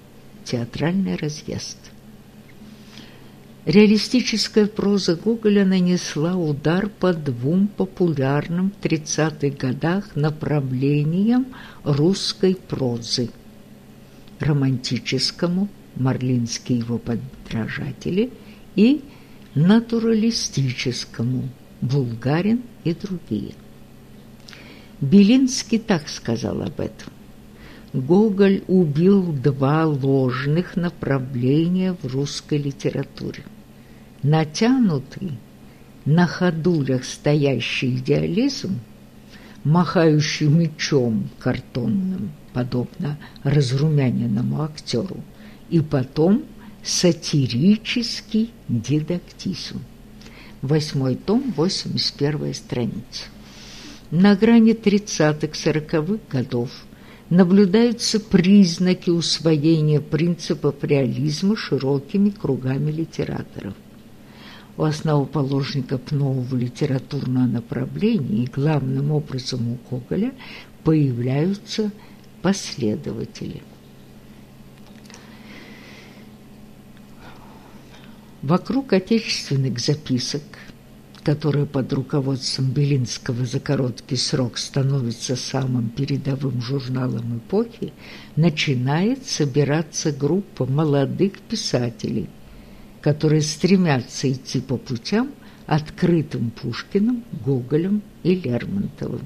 Speaker 1: театральный разъезд. Реалистическая проза Гоголя нанесла удар по двум популярным в 30-х годах направлениям русской прозы – романтическому, Марлинский его подражатели, и натуралистическому, Булгарин и другие. Белинский так сказал об этом. Гоголь убил два ложных направления в русской литературе натянутый, на ходулях стоящий идеализм, махающий мечом картонным, подобно разрумяненному актеру, и потом сатирический дидактизм. Восьмой том, 81 страница. На грани 30-40-х годов наблюдаются признаки усвоения принципов реализма широкими кругами литераторов у основоположников нового литературного направления и главным образом у Гоголя появляются последователи. Вокруг отечественных записок, которые под руководством Белинского за короткий срок становятся самым передовым журналом эпохи, начинает собираться группа молодых писателей – которые стремятся идти по путям, открытым Пушкиным, Гоголем и Лермонтовым.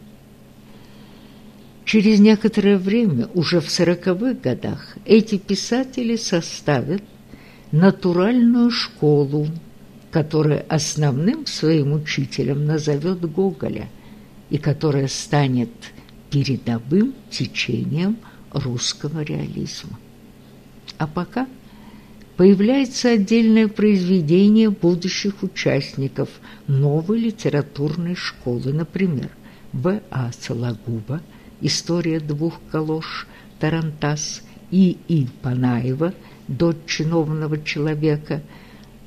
Speaker 1: Через некоторое время, уже в сороковых годах, эти писатели составят натуральную школу, которая основным своим учителем назовет Гоголя и которая станет передовым течением русского реализма. А пока – появляется отдельное произведение будущих участников новой литературной школы, например, В.А. Сологуба «История двух калош», Тарантас и И. Панаева «Дочь чиновного человека»,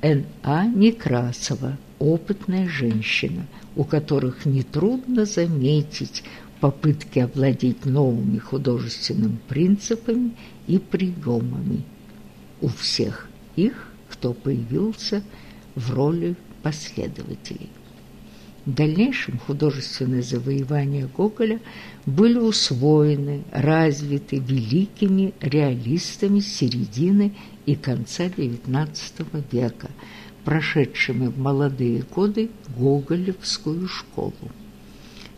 Speaker 1: Н.А. Некрасова «Опытная женщина», у которых нетрудно заметить попытки овладеть новыми художественными принципами и приемами у всех их, кто появился в роли последователей. В дальнейшем художественные завоевания Гоголя были усвоены, развиты великими реалистами середины и конца XIX века, прошедшими в молодые годы Гоголевскую школу.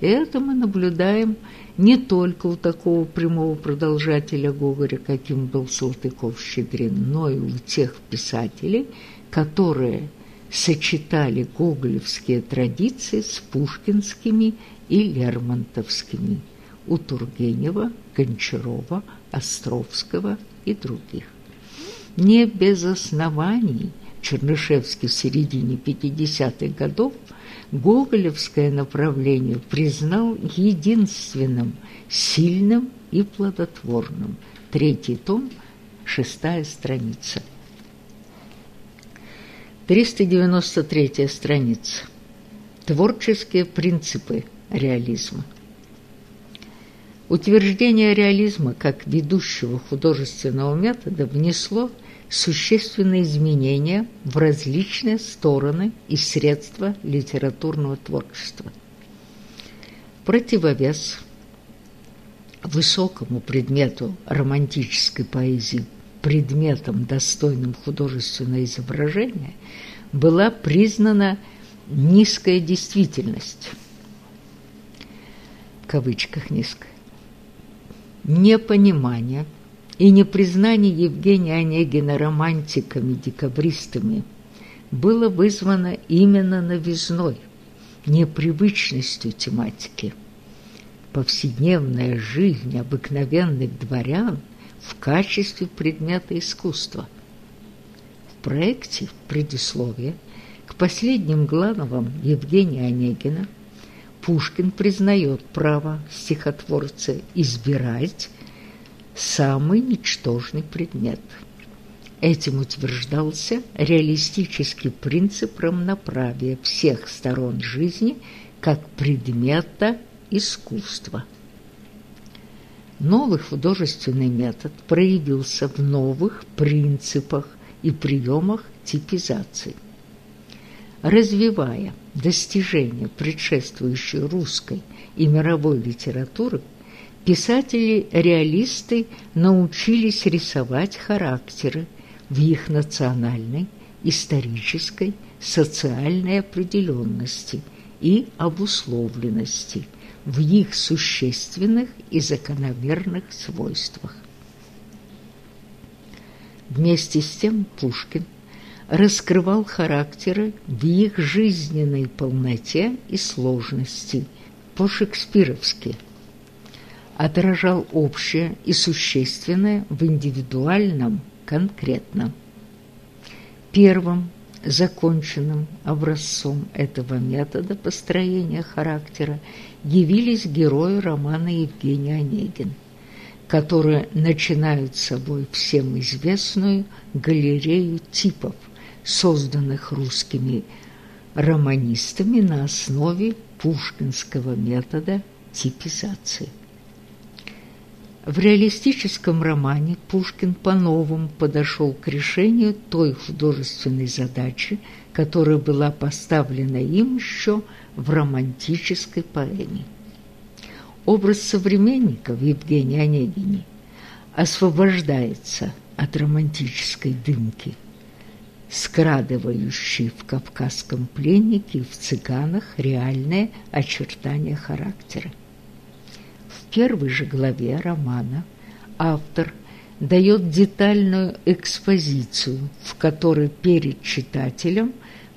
Speaker 1: Это мы наблюдаем не только у такого прямого продолжателя Гоголя, каким был Салтыков-Щедрин, но и у тех писателей, которые сочетали гоголевские традиции с пушкинскими и лермонтовскими у Тургенева, Гончарова, Островского и других. Не без оснований Чернышевский в середине 50-х годов гоголевское направление признал единственным, сильным и плодотворным. Третий том, шестая страница. 393 страница. Творческие принципы реализма. Утверждение реализма как ведущего художественного метода внесло существенные изменения в различные стороны и средства литературного творчества. Противовес высокому предмету романтической поэзии, предметом, достойным художественного изображения, была признана низкая действительность, в кавычках низкая, непонимание – и непризнание Евгения Онегина романтиками-декабристами было вызвано именно новизной, непривычностью тематики. Повседневная жизнь обыкновенных дворян в качестве предмета искусства. В проекте предисловия к последним главам Евгения Онегина Пушкин признает право стихотворца избирать самый ничтожный предмет. Этим утверждался реалистический принцип равноправия всех сторон жизни как предмета искусства. Новый художественный метод проявился в новых принципах и приемах типизации – Развивая достижения предшествующей русской и мировой литературы, писатели-реалисты научились рисовать характеры в их национальной, исторической, социальной определенности и обусловленности, в их существенных и закономерных свойствах. Вместе с тем Пушкин раскрывал характеры в их жизненной полноте и сложности по-шекспировски, отражал общее и существенное в индивидуальном конкретном. Первым законченным образцом этого метода построения характера явились герои романа Евгений Онегин, которые начинают собой всем известную галерею типов – созданных русскими романистами на основе пушкинского метода типизации. В реалистическом романе Пушкин по-новому подошел к решению той художественной задачи, которая была поставлена им еще романтической поэме. Образ современников Евгения Онегини освобождается от романтической дымки – скрадывающий в кавказском пленнике и в цыганах реальные очертания характера. В первой же главе романа автор дает детальную экспозицию, в которой перед читателем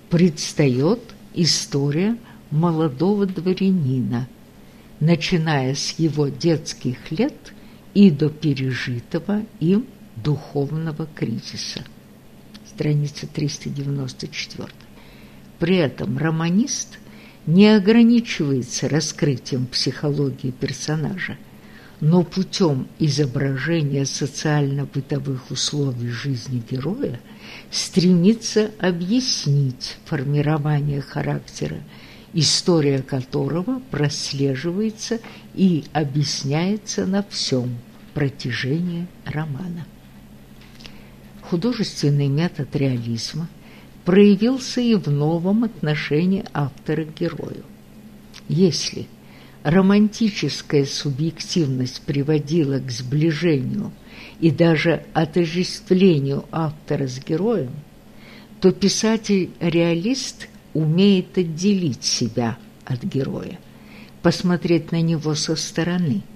Speaker 1: предстает история молодого дворянина, начиная с его детских лет и до пережитого им духовного кризиса страница 394. При этом романист не ограничивается раскрытием психологии персонажа, но путем изображения социально-бытовых условий жизни героя стремится объяснить формирование характера, история которого прослеживается и объясняется на всем протяжении романа художественный метод реализма проявился и в новом отношении автора к герою. Если романтическая субъективность приводила к сближению и даже отождествлению автора с героем, то писатель-реалист умеет отделить себя от героя, посмотреть на него со стороны –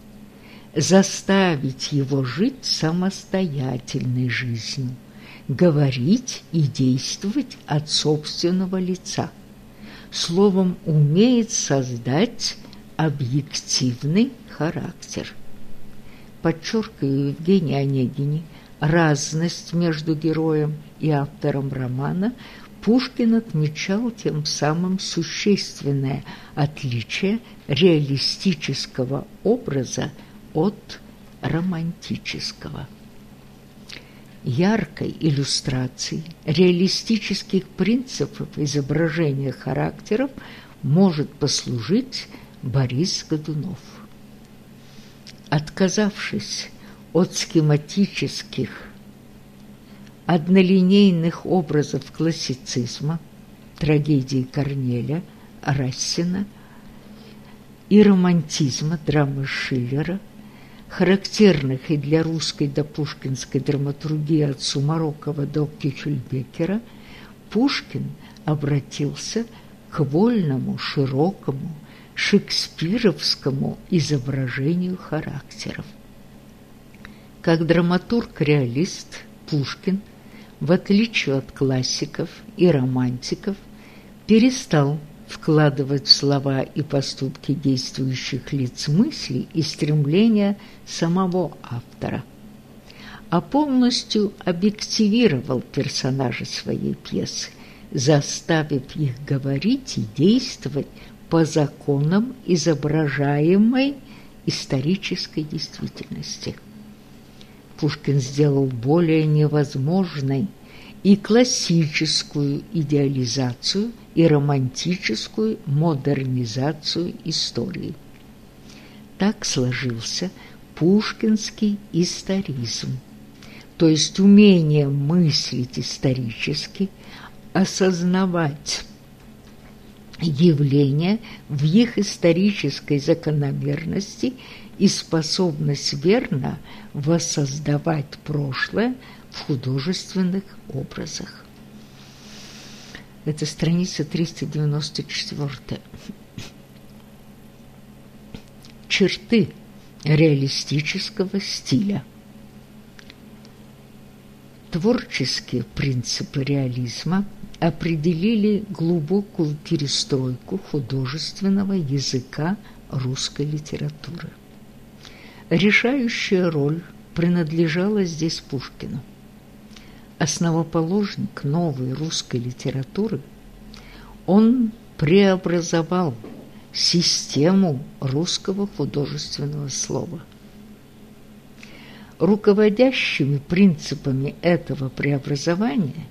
Speaker 1: заставить его жить самостоятельной жизнью, говорить и действовать от собственного лица. Словом, умеет создать объективный характер. Подчеркиваю Евгений Онегине разность между героем и автором романа, Пушкин отмечал тем самым существенное отличие реалистического образа от романтического. Яркой иллюстрацией реалистических принципов изображения характеров может послужить Борис Годунов. Отказавшись от схематических однолинейных образов классицизма, трагедии Корнеля, Рассена и романтизма драмы Шиллера – характерных и для русской до пушкинской драматургии от Сумарокова до Кючельбекера, Пушкин обратился к вольному, широкому, шекспировскому изображению характеров. Как драматург-реалист Пушкин, в отличие от классиков и романтиков, перестал вкладывать в слова и поступки действующих лиц мысли и стремления самого автора, а полностью объективировал персонажей своей пьесы, заставив их говорить и действовать по законам изображаемой исторической действительности. Пушкин сделал более невозможной и классическую идеализацию и романтическую модернизацию истории. Так сложился пушкинский историзм, то есть умение мыслить исторически, осознавать явления в их исторической закономерности и способность верно воссоздавать прошлое в художественных образах. Это страница 394. Черты реалистического стиля. Творческие принципы реализма определили глубокую перестройку художественного языка русской литературы. Решающая роль принадлежала здесь Пушкину. Основоположник новой русской литературы, он преобразовал систему русского художественного слова. Руководящими принципами этого преобразования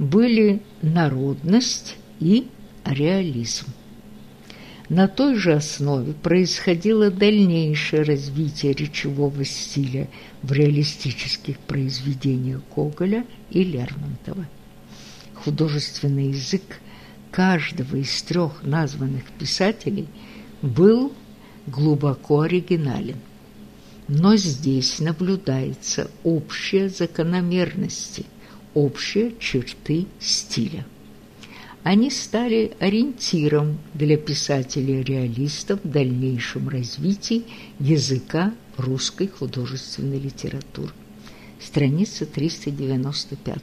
Speaker 1: были народность и реализм. На той же основе происходило дальнейшее развитие речевого стиля в реалистических произведениях Гоголя и Лермонтова. Художественный язык каждого из трех названных писателей был глубоко оригинален. Но здесь наблюдается общая закономерности, общие черты стиля. Они стали ориентиром для писателей-реалистов в дальнейшем развитии языка русской художественной литературы. Страница 395.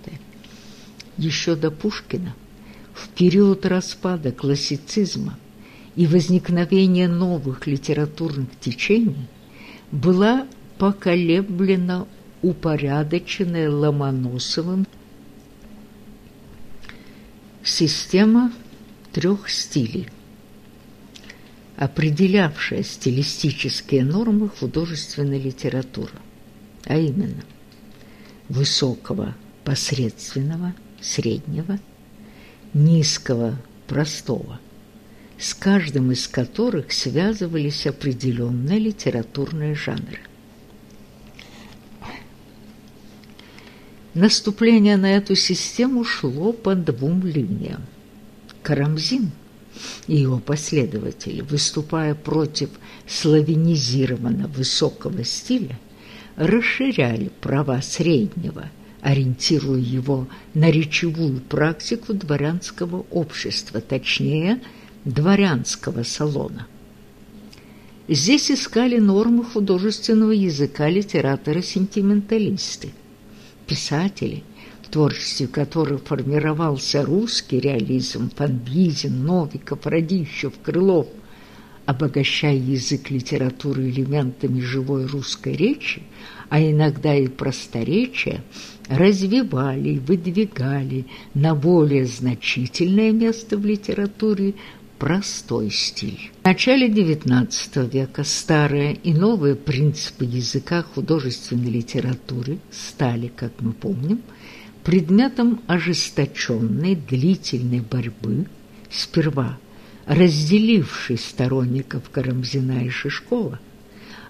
Speaker 1: Еще до Пушкина, в период распада классицизма и возникновения новых литературных течений, была поколеблена упорядоченная Ломоносовым Система трех стилей, определявшая стилистические нормы художественной литературы, а именно высокого, посредственного, среднего, низкого, простого, с каждым из которых связывались определенные литературные жанры. Наступление на эту систему шло по двум линиям. Карамзин и его последователи, выступая против славянизированного высокого стиля, расширяли права среднего, ориентируя его на речевую практику дворянского общества, точнее, дворянского салона. Здесь искали нормы художественного языка литераторы-сентименталисты – писатели, в творчестве которых формировался русский реализм, Фанвизин, Новиков, Радищев, Крылов, обогащая язык литературы элементами живой русской речи, а иногда и просторечия, развивали и выдвигали на более значительное место в литературе простой стиль. В начале XIX века старые и новые принципы языка художественной литературы стали, как мы помним, предметом ожесточенной длительной борьбы, сперва разделившей сторонников Карамзина и Шишкова,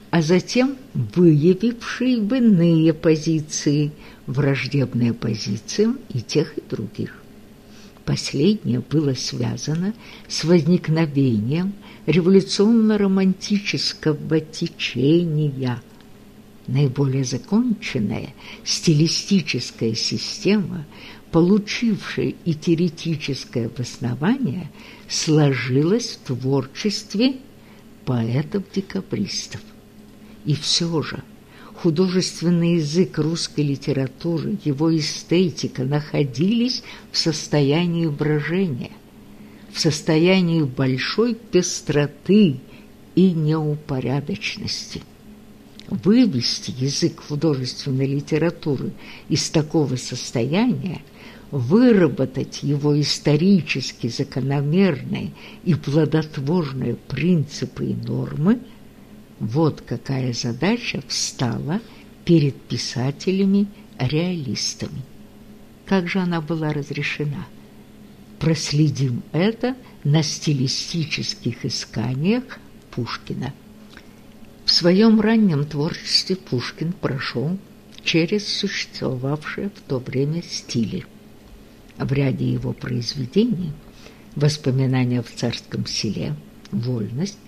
Speaker 1: а затем выявившей в иные позиции, враждебные позициям и тех, и других. Последнее было связано с возникновением революционно-романтического течения. Наиболее законченная стилистическая система, получившая и теоретическое обоснование, сложилась в творчестве поэтов-декабристов. И все же – художественный язык русской литературы, его эстетика находились в состоянии брожения, в состоянии большой пестроты и неупорядоченности. Вывести язык художественной литературы из такого состояния, выработать его исторически закономерные и плодотворные принципы и нормы – вот какая задача встала перед писателями-реалистами. Как же она была разрешена? Проследим это на стилистических исканиях Пушкина. В своем раннем творчестве Пушкин прошел через существовавшие в то время стили. В ряде его произведений воспоминания в царском селе, вольность,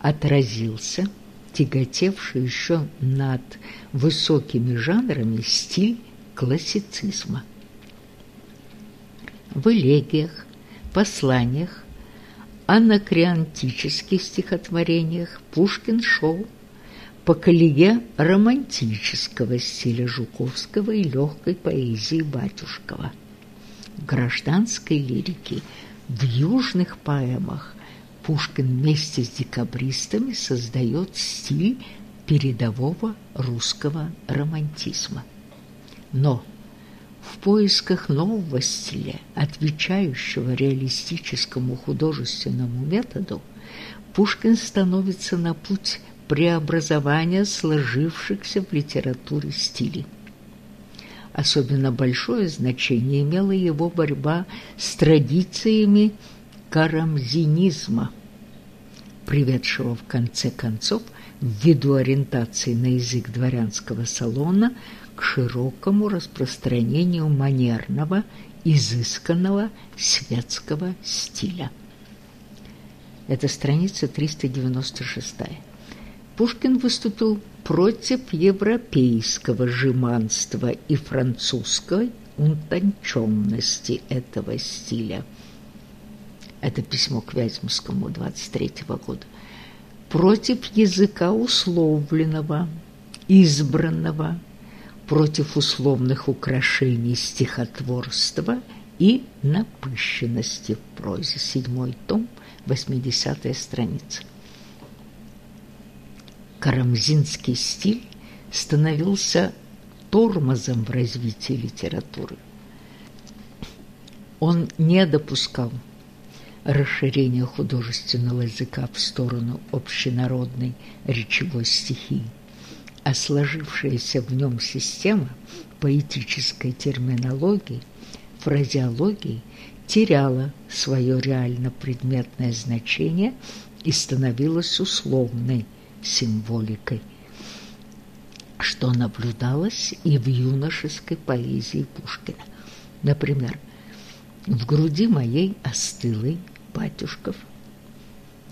Speaker 1: отразился тяготевший еще над высокими жанрами стиль классицизма. В элегиях, посланиях, анакреонтических стихотворениях Пушкин шел по колее романтического стиля Жуковского и легкой поэзии Батюшкова, гражданской лирики. В южных поэмах Пушкин вместе с декабристами создает стиль передового русского романтизма. Но в поисках нового стиля, отвечающего реалистическому художественному методу, Пушкин становится на путь преобразования сложившихся в литературе стилей. Особенно большое значение имела его борьба с традициями карамзинизма, приведшего в конце концов ввиду ориентации на язык дворянского салона к широкому распространению манерного, изысканного светского стиля. Это страница 396. Пушкин выступил против европейского жеманства и французской утонченности этого стиля. Это письмо к Вяземскому 23 -го года. Против языка условленного, избранного, против условных украшений стихотворства и напыщенности в прозе. Седьмой том, 80 страница. Карамзинский стиль становился тормозом в развитии литературы. Он не допускал расширения художественного языка в сторону общенародной речевой стихии, а сложившаяся в нем система поэтической терминологии, фразеологии теряла свое реально-предметное значение и становилась условной – символикой, что наблюдалось и в юношеской поэзии Пушкина. Например, «В груди моей остылый батюшков,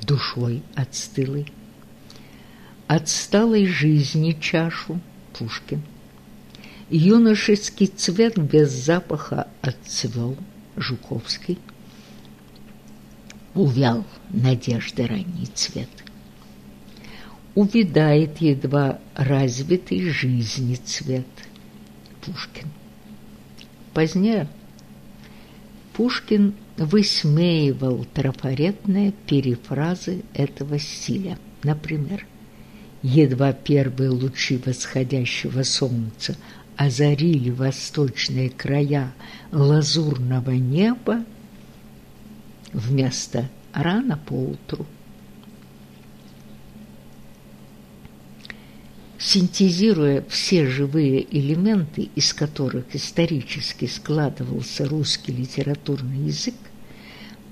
Speaker 1: душой отстылый, отсталой жизни чашу Пушкин, юношеский цвет без запаха отцвел Жуковский, увял надежды ранний цвет – увядает едва развитый жизни цвет. Пушкин. Позднее Пушкин высмеивал трафаретные перефразы этого стиля. Например, едва первые лучи восходящего солнца озарили восточные края лазурного неба, вместо рано поутру синтезируя все живые элементы, из которых исторически складывался русский литературный язык,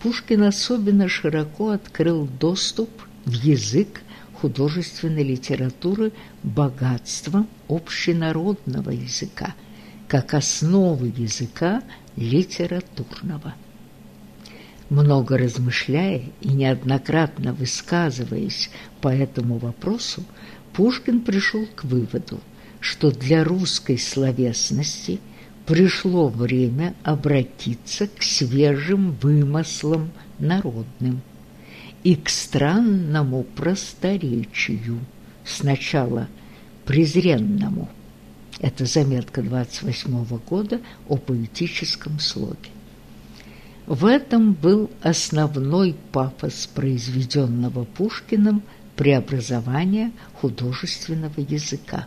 Speaker 1: Пушкин особенно широко открыл доступ в язык художественной литературы богатством общенародного языка, как основы языка литературного. Много размышляя и неоднократно высказываясь по этому вопросу, Пушкин пришел к выводу, что для русской словесности пришло время обратиться к свежим вымыслам народным и к странному просторечию, сначала презренному. Это заметка 28 -го года о поэтическом слоге. В этом был основной пафос произведенного Пушкиным – преобразования художественного языка.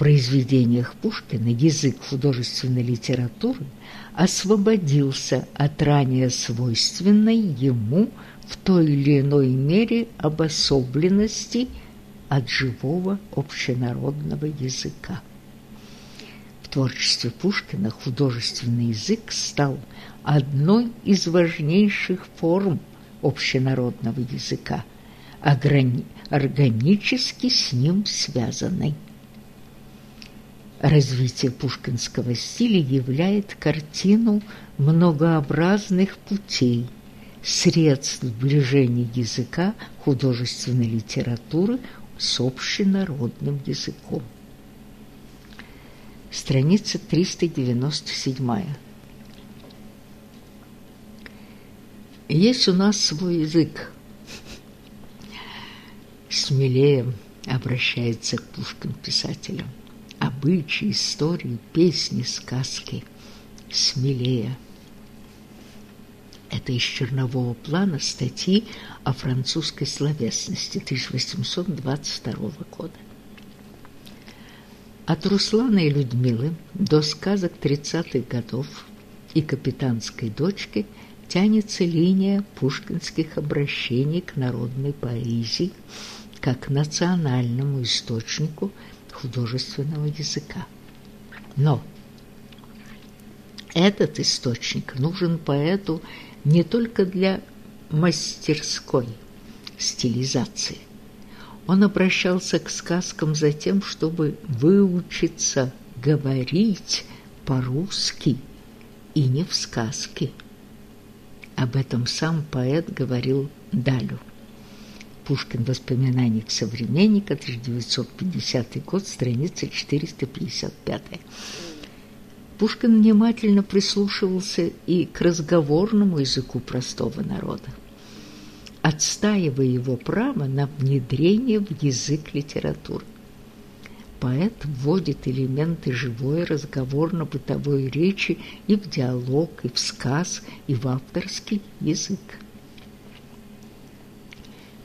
Speaker 1: Произведениях Пушкина язык художественной литературы освободился от ранее свойственной ему в той или иной мере обособленности от живого общенародного языка. В творчестве Пушкина художественный язык стал одной из важнейших форм общенародного языка – органически с ним связанной. Развитие пушкинского стиля являет картину многообразных путей, средств сближения языка художественной литературы с общенародным языком. Страница 397. Есть у нас свой язык. Смелее обращается к Пушкин писателям. Обычаи, истории, песни, сказки. Смелее. Это из чернового плана статьи о французской словесности 1822 года. От Руслана и Людмилы до сказок 30-х годов и капитанской дочки тянется линия пушкинских обращений к народной поэзии как к национальному источнику художественного языка. Но этот источник нужен поэту не только для мастерской стилизации, он обращался к сказкам за тем, чтобы выучиться говорить по-русски и не в сказке. Об этом сам поэт говорил Далю. Пушкин. Воспоминаний современника, 1950 год, страница 455. Пушкин внимательно прислушивался и к разговорному языку простого народа отстаивая его право на внедрение в язык литературы. Поэт вводит элементы живой разговорно-бытовой речи и в диалог, и в сказ, и в авторский язык.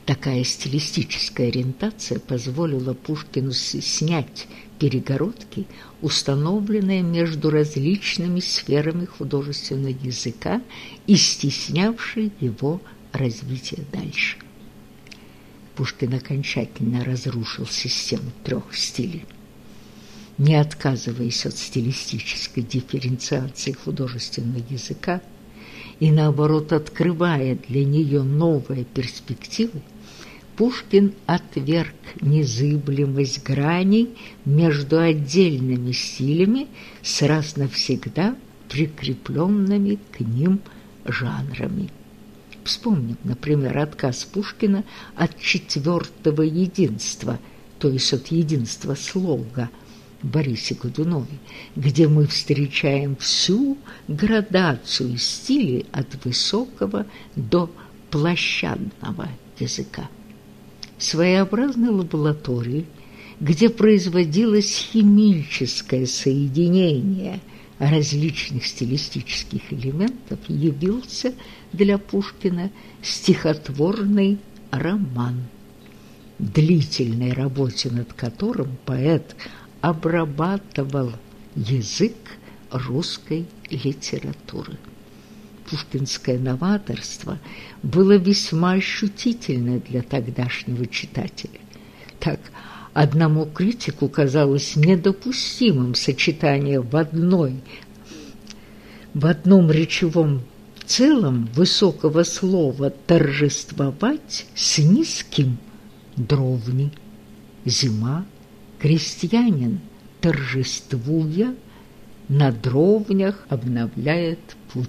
Speaker 1: Такая стилистическая ориентация позволила Пушкину снять перегородки, установленные между различными сферами художественного языка и стеснявшие его развития дальше. Пушкин окончательно разрушил систему трех стилей. Не отказываясь от стилистической дифференциации художественного языка и, наоборот, открывая для нее новые перспективы, Пушкин отверг незыблемость граней между отдельными стилями с раз навсегда прикрепленными к ним жанрами. Вспомним, например, отказ Пушкина от четвертого единства, то есть от единства слога Борисе Годунове, где мы встречаем всю градацию стилей от высокого до площадного языка. Своеобразной лаборатории, где производилось химическое соединение – различных стилистических элементов явился для Пушкина стихотворный роман, длительной работе над которым поэт обрабатывал язык русской литературы. Пушкинское новаторство было весьма ощутительно для тогдашнего читателя. Так Одному критику казалось недопустимым сочетание в одной в одном речевом целом высокого слова торжествовать с низким дровни. Зима, крестьянин, торжествуя, на дровнях обновляет путь.